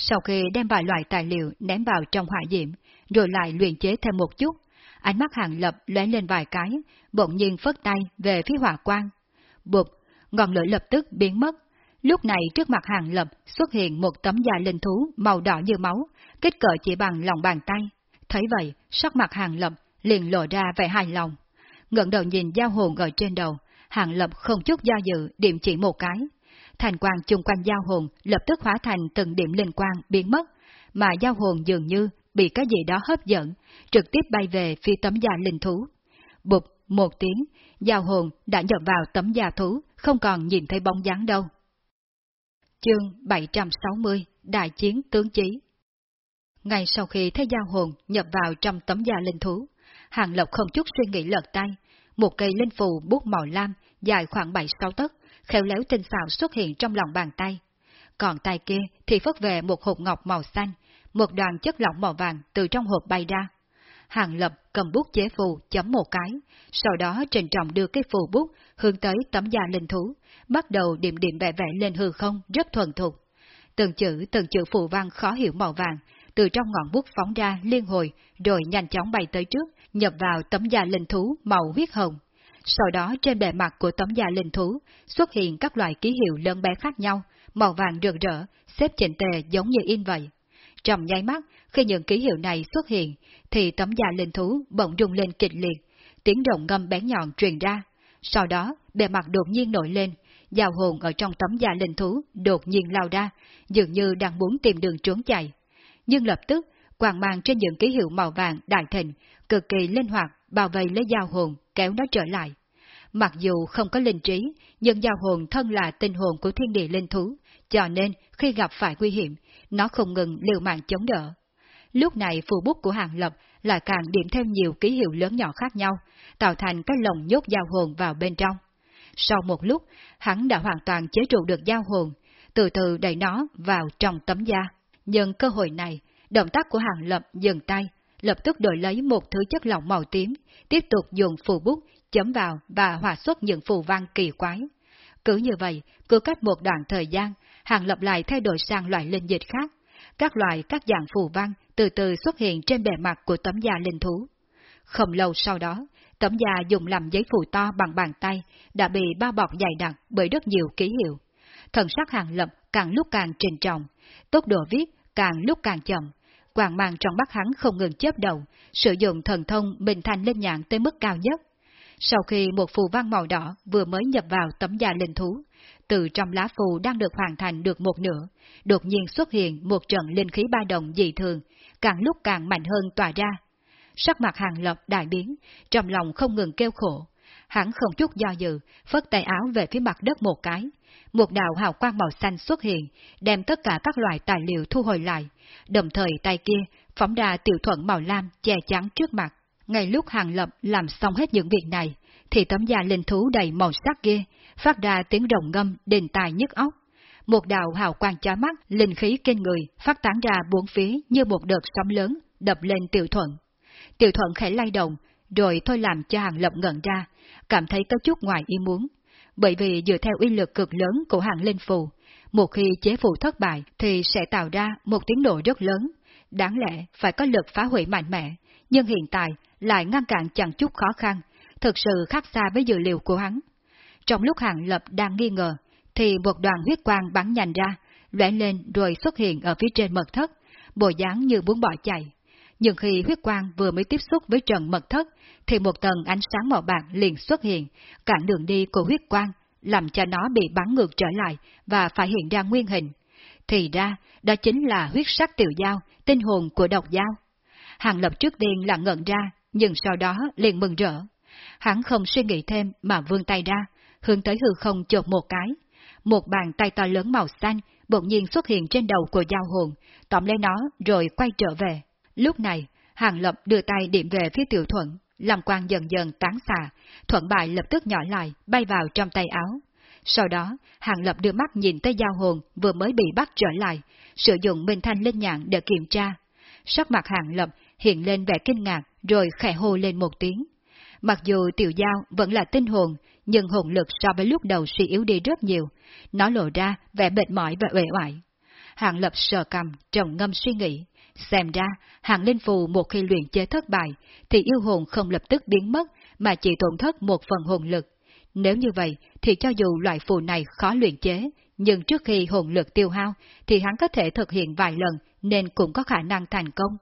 Sau khi đem vài loại tài liệu ném vào trong hỏa diệm, rồi lại luyện chế thêm một chút, ánh mắt hàng lập lóe lên vài cái, bỗng nhiên phất tay về phía hỏa quang. Bụt, ngọn lửa lập tức biến mất. Lúc này trước mặt hàng lập xuất hiện một tấm da linh thú màu đỏ như máu, kích cỡ chỉ bằng lòng bàn tay. Thấy vậy, sắc mặt hàng lập liền lộ ra vẻ hài lòng. ngẩng đầu nhìn giao hồn ở trên đầu, hàng lập không chút do dự điểm chỉ một cái. Thành quang chung quanh giao hồn lập tức hóa thành từng điểm linh quang biến mất, mà giao hồn dường như bị cái gì đó hấp dẫn, trực tiếp bay về phía tấm da linh thú. bụp một tiếng, giao hồn đã nhập vào tấm da thú, không còn nhìn thấy bóng dáng đâu. Chương 760 Đại chiến tướng chí Ngay sau khi thấy giao hồn nhập vào trong tấm da linh thú, Hàng Lộc không chút suy nghĩ lật tay, một cây linh phù bút màu lam dài khoảng 7-6 tấc, khéo léo tinh xảo xuất hiện trong lòng bàn tay. Còn tay kia thì phất về một hộp ngọc màu xanh, một đoàn chất lỏng màu vàng từ trong hộp bay ra. Hàng Lập cầm bút chế phù chấm một cái, sau đó trình trọng đưa cái phù bút hướng tới tấm da linh thú, bắt đầu điểm điểm vẽ vẽ lên hư không rất thuần thục. Từng chữ từng chữ phù văn khó hiểu màu vàng, từ trong ngọn bút phóng ra liên hồi, rồi nhanh chóng bay tới trước, nhập vào tấm da linh thú màu huyết hồng. Sau đó trên bề mặt của tấm da linh thú xuất hiện các loại ký hiệu lớn bé khác nhau, màu vàng rực rỡ, xếp chỉnh tề giống như in vậy. Trong nháy mắt, khi những ký hiệu này xuất hiện, thì tấm da linh thú bỗng rung lên kịch liệt, tiếng động ngâm bén nhọn truyền ra. Sau đó, bề mặt đột nhiên nổi lên, giao hồn ở trong tấm da linh thú đột nhiên lao ra, dường như đang muốn tìm đường trốn chạy. Nhưng lập tức, quang mang trên những ký hiệu màu vàng đại thịnh, cực kỳ linh hoạt, bao vây lấy giao hồn, kéo nó trở lại. Mặc dù không có linh trí, nhưng giao hồn thân là tinh hồn của thiên địa linh thú, cho nên khi gặp phải nguy hiểm, nó không ngừng liều mạng chống đỡ. Lúc này phù bút của Hàng Lập lại càng điểm thêm nhiều ký hiệu lớn nhỏ khác nhau, tạo thành cái lồng nhốt giao hồn vào bên trong. Sau một lúc, hắn đã hoàn toàn chế trụ được giao hồn, từ từ đẩy nó vào trong tấm da. Nhân cơ hội này, động tác của Hàng Lập dừng tay, lập tức đổi lấy một thứ chất lỏng màu tím, tiếp tục dùng phù bút chấm vào và hòa xuất những phù văn kỳ quái. Cứ như vậy, cứ cách một đoạn thời gian, Hàng Lập lại thay đổi sang loại linh dịch khác. Các loại các dạng phù văn từ từ xuất hiện trên bề mặt của tấm da linh thú. Không lâu sau đó, tấm da dùng làm giấy phù to bằng bàn tay đã bị bao bọc dày đặc bởi rất nhiều ký hiệu. Thần sắc Hàng Lập càng lúc càng trình trọng, tốc độ viết càng lúc càng chậm, Quảng mang trong mắt hắn không ngừng chớp đầu, sử dụng thần thông bình thành lên nhạn tới mức cao nhất. Sau khi một phù văn màu đỏ vừa mới nhập vào tấm da linh thú, từ trong lá phù đang được hoàn thành được một nửa, đột nhiên xuất hiện một trận linh khí ba đồng dị thường, càng lúc càng mạnh hơn tỏa ra. Sắc mặt hàng lập đại biến, trong lòng không ngừng kêu khổ. Hắn không chút do dự, phất tay áo về phía mặt đất một cái. Một đạo hào quang màu xanh xuất hiện, đem tất cả các loại tài liệu thu hồi lại, đồng thời tay kia phóng ra tiểu thuận màu lam che chắn trước mặt. Ngay lúc hàng lập làm xong hết những việc này, thì tấm da linh thú đầy màu sắc kia phát ra tiếng rồng ngâm đền tài nhức óc. Một đạo hào quang chói mắt, linh khí kinh người, phát tán ra bốn phía như một đợt sóng lớn, đập lên tiểu thuận. Tiểu thuận khẽ lay động, rồi thôi làm cho hàng lập ngẩn ra, cảm thấy có chút ngoài ý muốn. Bởi vì dựa theo uy lực cực lớn của hàng linh phù, một khi chế phù thất bại thì sẽ tạo ra một tiếng nổ rất lớn, đáng lẽ phải có lực phá hủy mạnh mẽ, nhưng hiện tại lại ngăn cản chẳng chút khó khăn, thực sự khác xa với dự liệu của hắn. Trong lúc Hàng Lập đang nghi ngờ, thì một đoàn huyết quang bắn nhanh ra, lóe lên rồi xuất hiện ở phía trên mật thất, bộ dáng như muốn bỏ chạy. Nhưng khi huyết quang vừa mới tiếp xúc với trần mật thất, thì một tầng ánh sáng màu bạc liền xuất hiện, cản đường đi của huyết quang, làm cho nó bị bắn ngược trở lại và phải hiện ra nguyên hình. Thì ra, đó chính là huyết sắc tiểu giao, tinh hồn của độc giao. Hàng Lập trước tiên là ngẩn ra, nhưng sau đó liền mừng rỡ. Hắn không suy nghĩ thêm mà vươn tay ra, hướng tới hư không chộp một cái. Một bàn tay to lớn màu xanh bỗng nhiên xuất hiện trên đầu của giao hồn, tóm lấy nó rồi quay trở về. Lúc này, Hàng Lập đưa tay điểm về phía tiểu thuận, làm quang dần dần tán xà, thuận bại lập tức nhỏ lại, bay vào trong tay áo. Sau đó, Hàng Lập đưa mắt nhìn tới giao hồn vừa mới bị bắt trở lại, sử dụng minh thanh linh nhạn để kiểm tra. Sắc mặt Hàng Lập hiện lên vẻ kinh ngạc rồi khẽ hô lên một tiếng. Mặc dù tiểu giao vẫn là tinh hồn, nhưng hồn lực so với lúc đầu suy yếu đi rất nhiều, nó lộ ra vẻ mệt mỏi và uể oải. Hạng Lập sờ cầm, trầm ngâm suy nghĩ, xem ra hạng linh phù một khi luyện chế thất bại, thì yêu hồn không lập tức biến mất, mà chỉ tổn thất một phần hồn lực. Nếu như vậy, thì cho dù loại phù này khó luyện chế, nhưng trước khi hồn lực tiêu hao, thì hắn có thể thực hiện vài lần, nên cũng có khả năng thành công.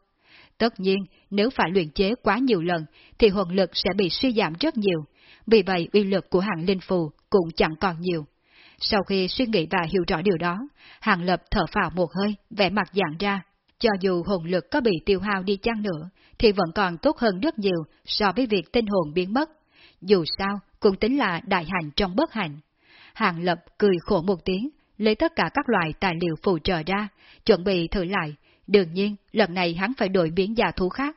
Tất nhiên, nếu phải luyện chế quá nhiều lần, thì hồn lực sẽ bị suy giảm rất nhiều, vì vậy uy lực của hàng linh phù cũng chẳng còn nhiều. Sau khi suy nghĩ và hiểu rõ điều đó, hàng lập thở phào một hơi, vẻ mặt dạng ra. Cho dù hồn lực có bị tiêu hao đi chăng nữa, thì vẫn còn tốt hơn rất nhiều so với việc tinh hồn biến mất. Dù sao, cũng tính là đại hành trong bất hạnh. Hàng lập cười khổ một tiếng, lấy tất cả các loại tài liệu phụ trợ ra, chuẩn bị thử lại. Đương nhiên, lần này hắn phải đổi biến giả thú khác.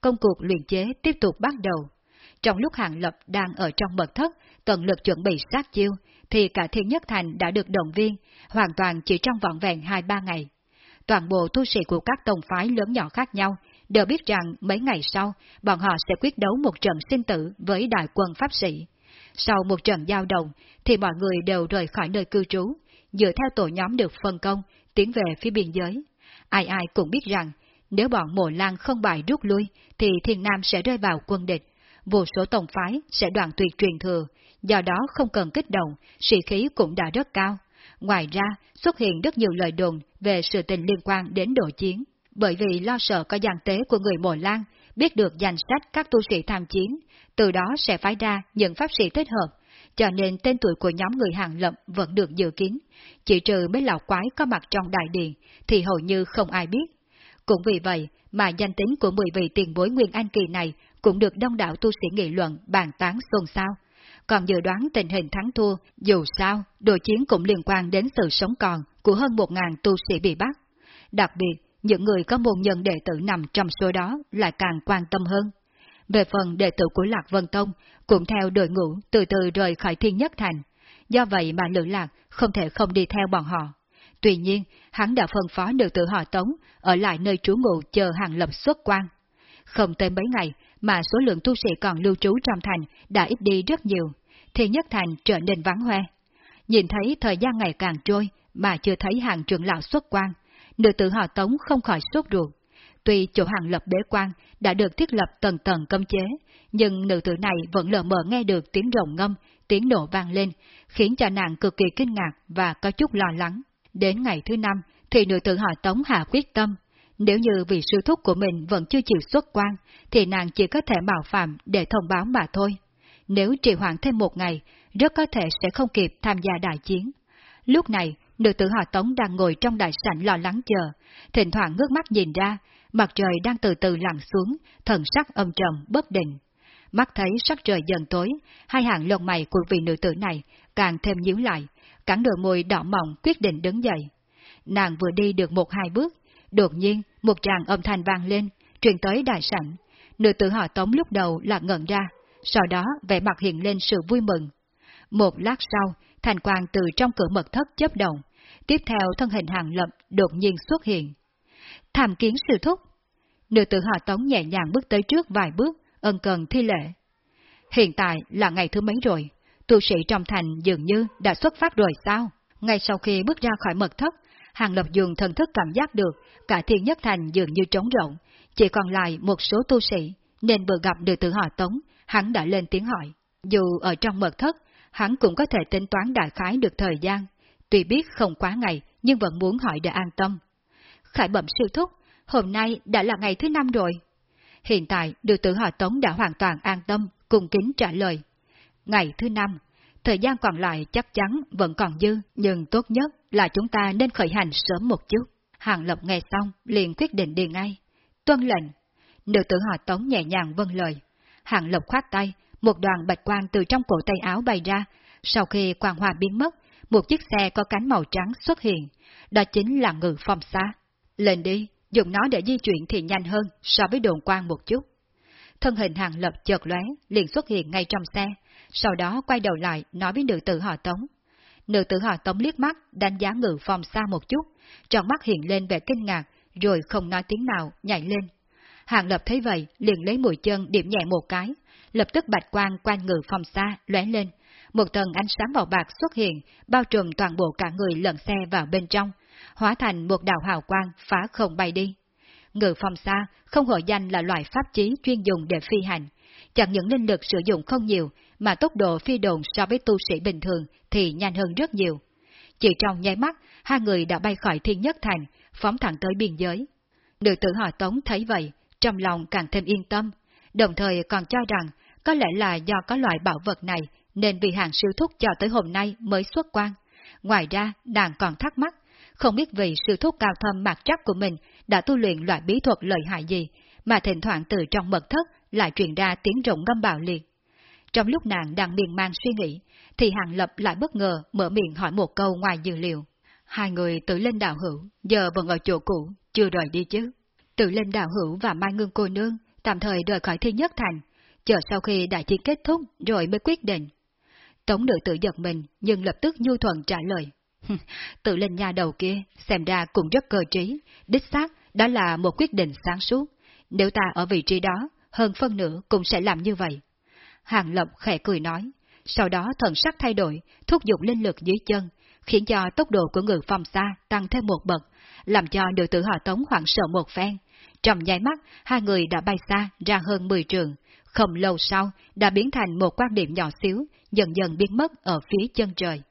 Công cuộc luyện chế tiếp tục bắt đầu. Trong lúc Hàng Lập đang ở trong mật thất, tận lực chuẩn bị sát chiêu, thì cả thiên nhất thành đã được động viên, hoàn toàn chỉ trong vọn vẹn 2-3 ngày. Toàn bộ tu sĩ của các tông phái lớn nhỏ khác nhau đều biết rằng mấy ngày sau, bọn họ sẽ quyết đấu một trận sinh tử với đại quân pháp sĩ. Sau một trận giao động, thì mọi người đều rời khỏi nơi cư trú, dựa theo tổ nhóm được phân công, tiến về phía biên giới. Ai ai cũng biết rằng, nếu bọn mộ lan không bại rút lui, thì thiên nam sẽ rơi vào quân địch, vô số tổng phái sẽ đoạn tuyệt truyền thừa, do đó không cần kích động, sĩ khí cũng đã rất cao. Ngoài ra, xuất hiện rất nhiều lời đồn về sự tình liên quan đến đội chiến, bởi vì lo sợ có gian tế của người mộ lan, biết được danh sách các tu sĩ tham chiến, từ đó sẽ phái ra những pháp sĩ thích hợp, cho nên tên tuổi của nhóm người hàng lậm vẫn được dự kiến, chỉ trừ mấy lão quái có mặt trong đại điện, thì hầu như không ai biết. Cũng vì vậy mà danh tính của 10 vị tiền bối Nguyên Anh Kỳ này cũng được đông đảo tu sĩ nghị luận bàn tán xôn xao. Còn dự đoán tình hình thắng thua, dù sao, đội chiến cũng liên quan đến sự sống còn của hơn một ngàn tu sĩ bị bắt. Đặc biệt, những người có môn nhân đệ tử nằm trong số đó lại càng quan tâm hơn. Về phần đệ tử của Lạc Vân Tông, cũng theo đội ngũ từ từ rời khỏi thiên nhất thành. Do vậy mà Lữ Lạc không thể không đi theo bọn họ. Tuy nhiên, hắn đã phân phó nữ tử họ Tống ở lại nơi trú ngụ chờ hàng lập xuất quan. Không tới mấy ngày mà số lượng tu sĩ còn lưu trú trong thành đã ít đi rất nhiều, thiên nhất thành trở nên vắng hoe. Nhìn thấy thời gian ngày càng trôi mà chưa thấy hàng trưởng lão xuất quan, nữ tử họ Tống không khỏi sốt ruột. Tuy chỗ hàng lập bế quan đã được thiết lập tầng tầng cấm chế, nhưng nữ tử này vẫn lờ mờ nghe được tiếng rồng ngâm, tiếng nổ vang lên, khiến cho nàng cực kỳ kinh ngạc và có chút lo lắng. Đến ngày thứ năm, thì nữ tử họ Tống hạ quyết tâm. Nếu như vị sư thúc của mình vẫn chưa chịu xuất quan, thì nàng chỉ có thể mạo phạm để thông báo mà thôi. Nếu trì hoãn thêm một ngày, rất có thể sẽ không kịp tham gia đại chiến. Lúc này, nữ tử họ Tống đang ngồi trong đại sảnh lo lắng chờ, thỉnh thoảng ngước mắt nhìn ra, mặt trời đang từ từ lặn xuống, thần sắc âm trầm, bất định. Mắt thấy sắc trời dần tối, hai hàng lông mày của vị nữ tử này càng thêm nhíu lại, cắn đôi môi đỏ mỏng quyết định đứng dậy. Nàng vừa đi được một hai bước, đột nhiên một tràng âm thanh vang lên, truyền tới đại sảnh. Nữ tử họ tống lúc đầu là ngẩn ra, sau đó vẻ mặt hiện lên sự vui mừng. Một lát sau, thành quang từ trong cửa mật thất chấp động, tiếp theo thân hình hàng lập đột nhiên xuất hiện. Tham kiến sư thúc. Nữ tử họ tống nhẹ nhàng bước tới trước vài bước, ân cần thi lễ. Hiện tại là ngày thứ mấy rồi, tu sĩ trong thành dường như đã xuất phát rồi sao? Ngay sau khi bước ra khỏi mật thất, Hàng Lập Dường thần thức cảm giác được cả thiên nhất thành dường như trống rộng, chỉ còn lại một số tu sĩ, nên vừa gặp được tử họ tống, hắn đã lên tiếng hỏi. Dù ở trong mật thất, hắn cũng có thể tính toán đại khái được thời gian, tuy biết không quá ngày nhưng vẫn muốn hỏi để an tâm. Khải bẩm sư thúc, hôm nay đã là ngày thứ năm rồi. Hiện tại, đệ tử họ tống đã hoàn toàn an tâm, cùng kính trả lời. Ngày thứ năm, thời gian còn lại chắc chắn vẫn còn dư, nhưng tốt nhất là chúng ta nên khởi hành sớm một chút. Hàng Lập nghe xong, liền quyết định đi ngay. Tuân lệnh. Nữ tử họ tống nhẹ nhàng vâng lời. Hàng Lập khoát tay, một đoàn bạch quang từ trong cổ tay áo bay ra. Sau khi quang hòa biến mất, một chiếc xe có cánh màu trắng xuất hiện. Đó chính là ngự phong xa. Lên đi, dùng nó để di chuyển thì nhanh hơn so với đồn quang một chút. Thân hình hàng lập chợt lóe, liền xuất hiện ngay trong xe, sau đó quay đầu lại nói với nữ tử họ Tống. Nữ tử họ Tống liếc mắt, đánh giá ngự phòng xa một chút, trong mắt hiện lên vẻ kinh ngạc, rồi không nói tiếng nào, nhảy lên. Hàng lập thấy vậy, liền lấy mũi chân điểm nhẹ một cái, lập tức bạch quang quanh ngự phòng xa, lóe lên. Một tầng ánh sáng màu bạc xuất hiện, bao trùm toàn bộ cả người lẫn xe vào bên trong, hóa thành một đạo hào quang phá không bay đi. Ngự phong xa không hội danh là loại pháp chí chuyên dùng để phi hành. Chẳng những linh lực sử dụng không nhiều, mà tốc độ phi đồn so với tu sĩ bình thường thì nhanh hơn rất nhiều. Chỉ trong nháy mắt, hai người đã bay khỏi thiên nhất thành, phóng thẳng tới biên giới. Nữ tử họ Tống thấy vậy, trong lòng càng thêm yên tâm, đồng thời còn cho rằng có lẽ là do có loại bảo vật này nên vì hàng siêu thúc cho tới hôm nay mới xuất quan. Ngoài ra, nàng còn thắc mắc, không biết vì sư thúc cao thâm mặt trắc của mình đã tu luyện loại bí thuật lợi hại gì, mà thỉnh thoảng từ trong mật thất lại truyền ra tiếng rộng ngâm bạo liệt. Trong lúc nàng đang miên man suy nghĩ, thì Hàng Lập lại bất ngờ mở miệng hỏi một câu ngoài dự liệu. Hai người tự lên đạo hữu, giờ vẫn ở chỗ cũ, chưa rời đi chứ. Tự lên đạo hữu và Mai Ngưng cô nương tạm thời rời khỏi thi nhất thành, chờ sau khi đại chiến kết thúc rồi mới quyết định. Tống nữ tự giật mình, nhưng lập tức nhu thuận trả lời. Tự lên nhà đầu kia, xem ra cũng rất cơ trí, đích xác, đó là một quyết định sáng suốt. Nếu ta ở vị trí đó, hơn phân nửa cũng sẽ làm như vậy. Hàng Lập khẽ cười nói, sau đó thần sắc thay đổi, thúc giục linh lực dưới chân, khiến cho tốc độ của người phòng xa tăng thêm một bậc, làm cho nữ tử họ tống hoảng sợ một phen. Trong nháy mắt, hai người đã bay xa ra hơn 10 trường, không lâu sau đã biến thành một quan điểm nhỏ xíu, dần dần biến mất ở phía chân trời.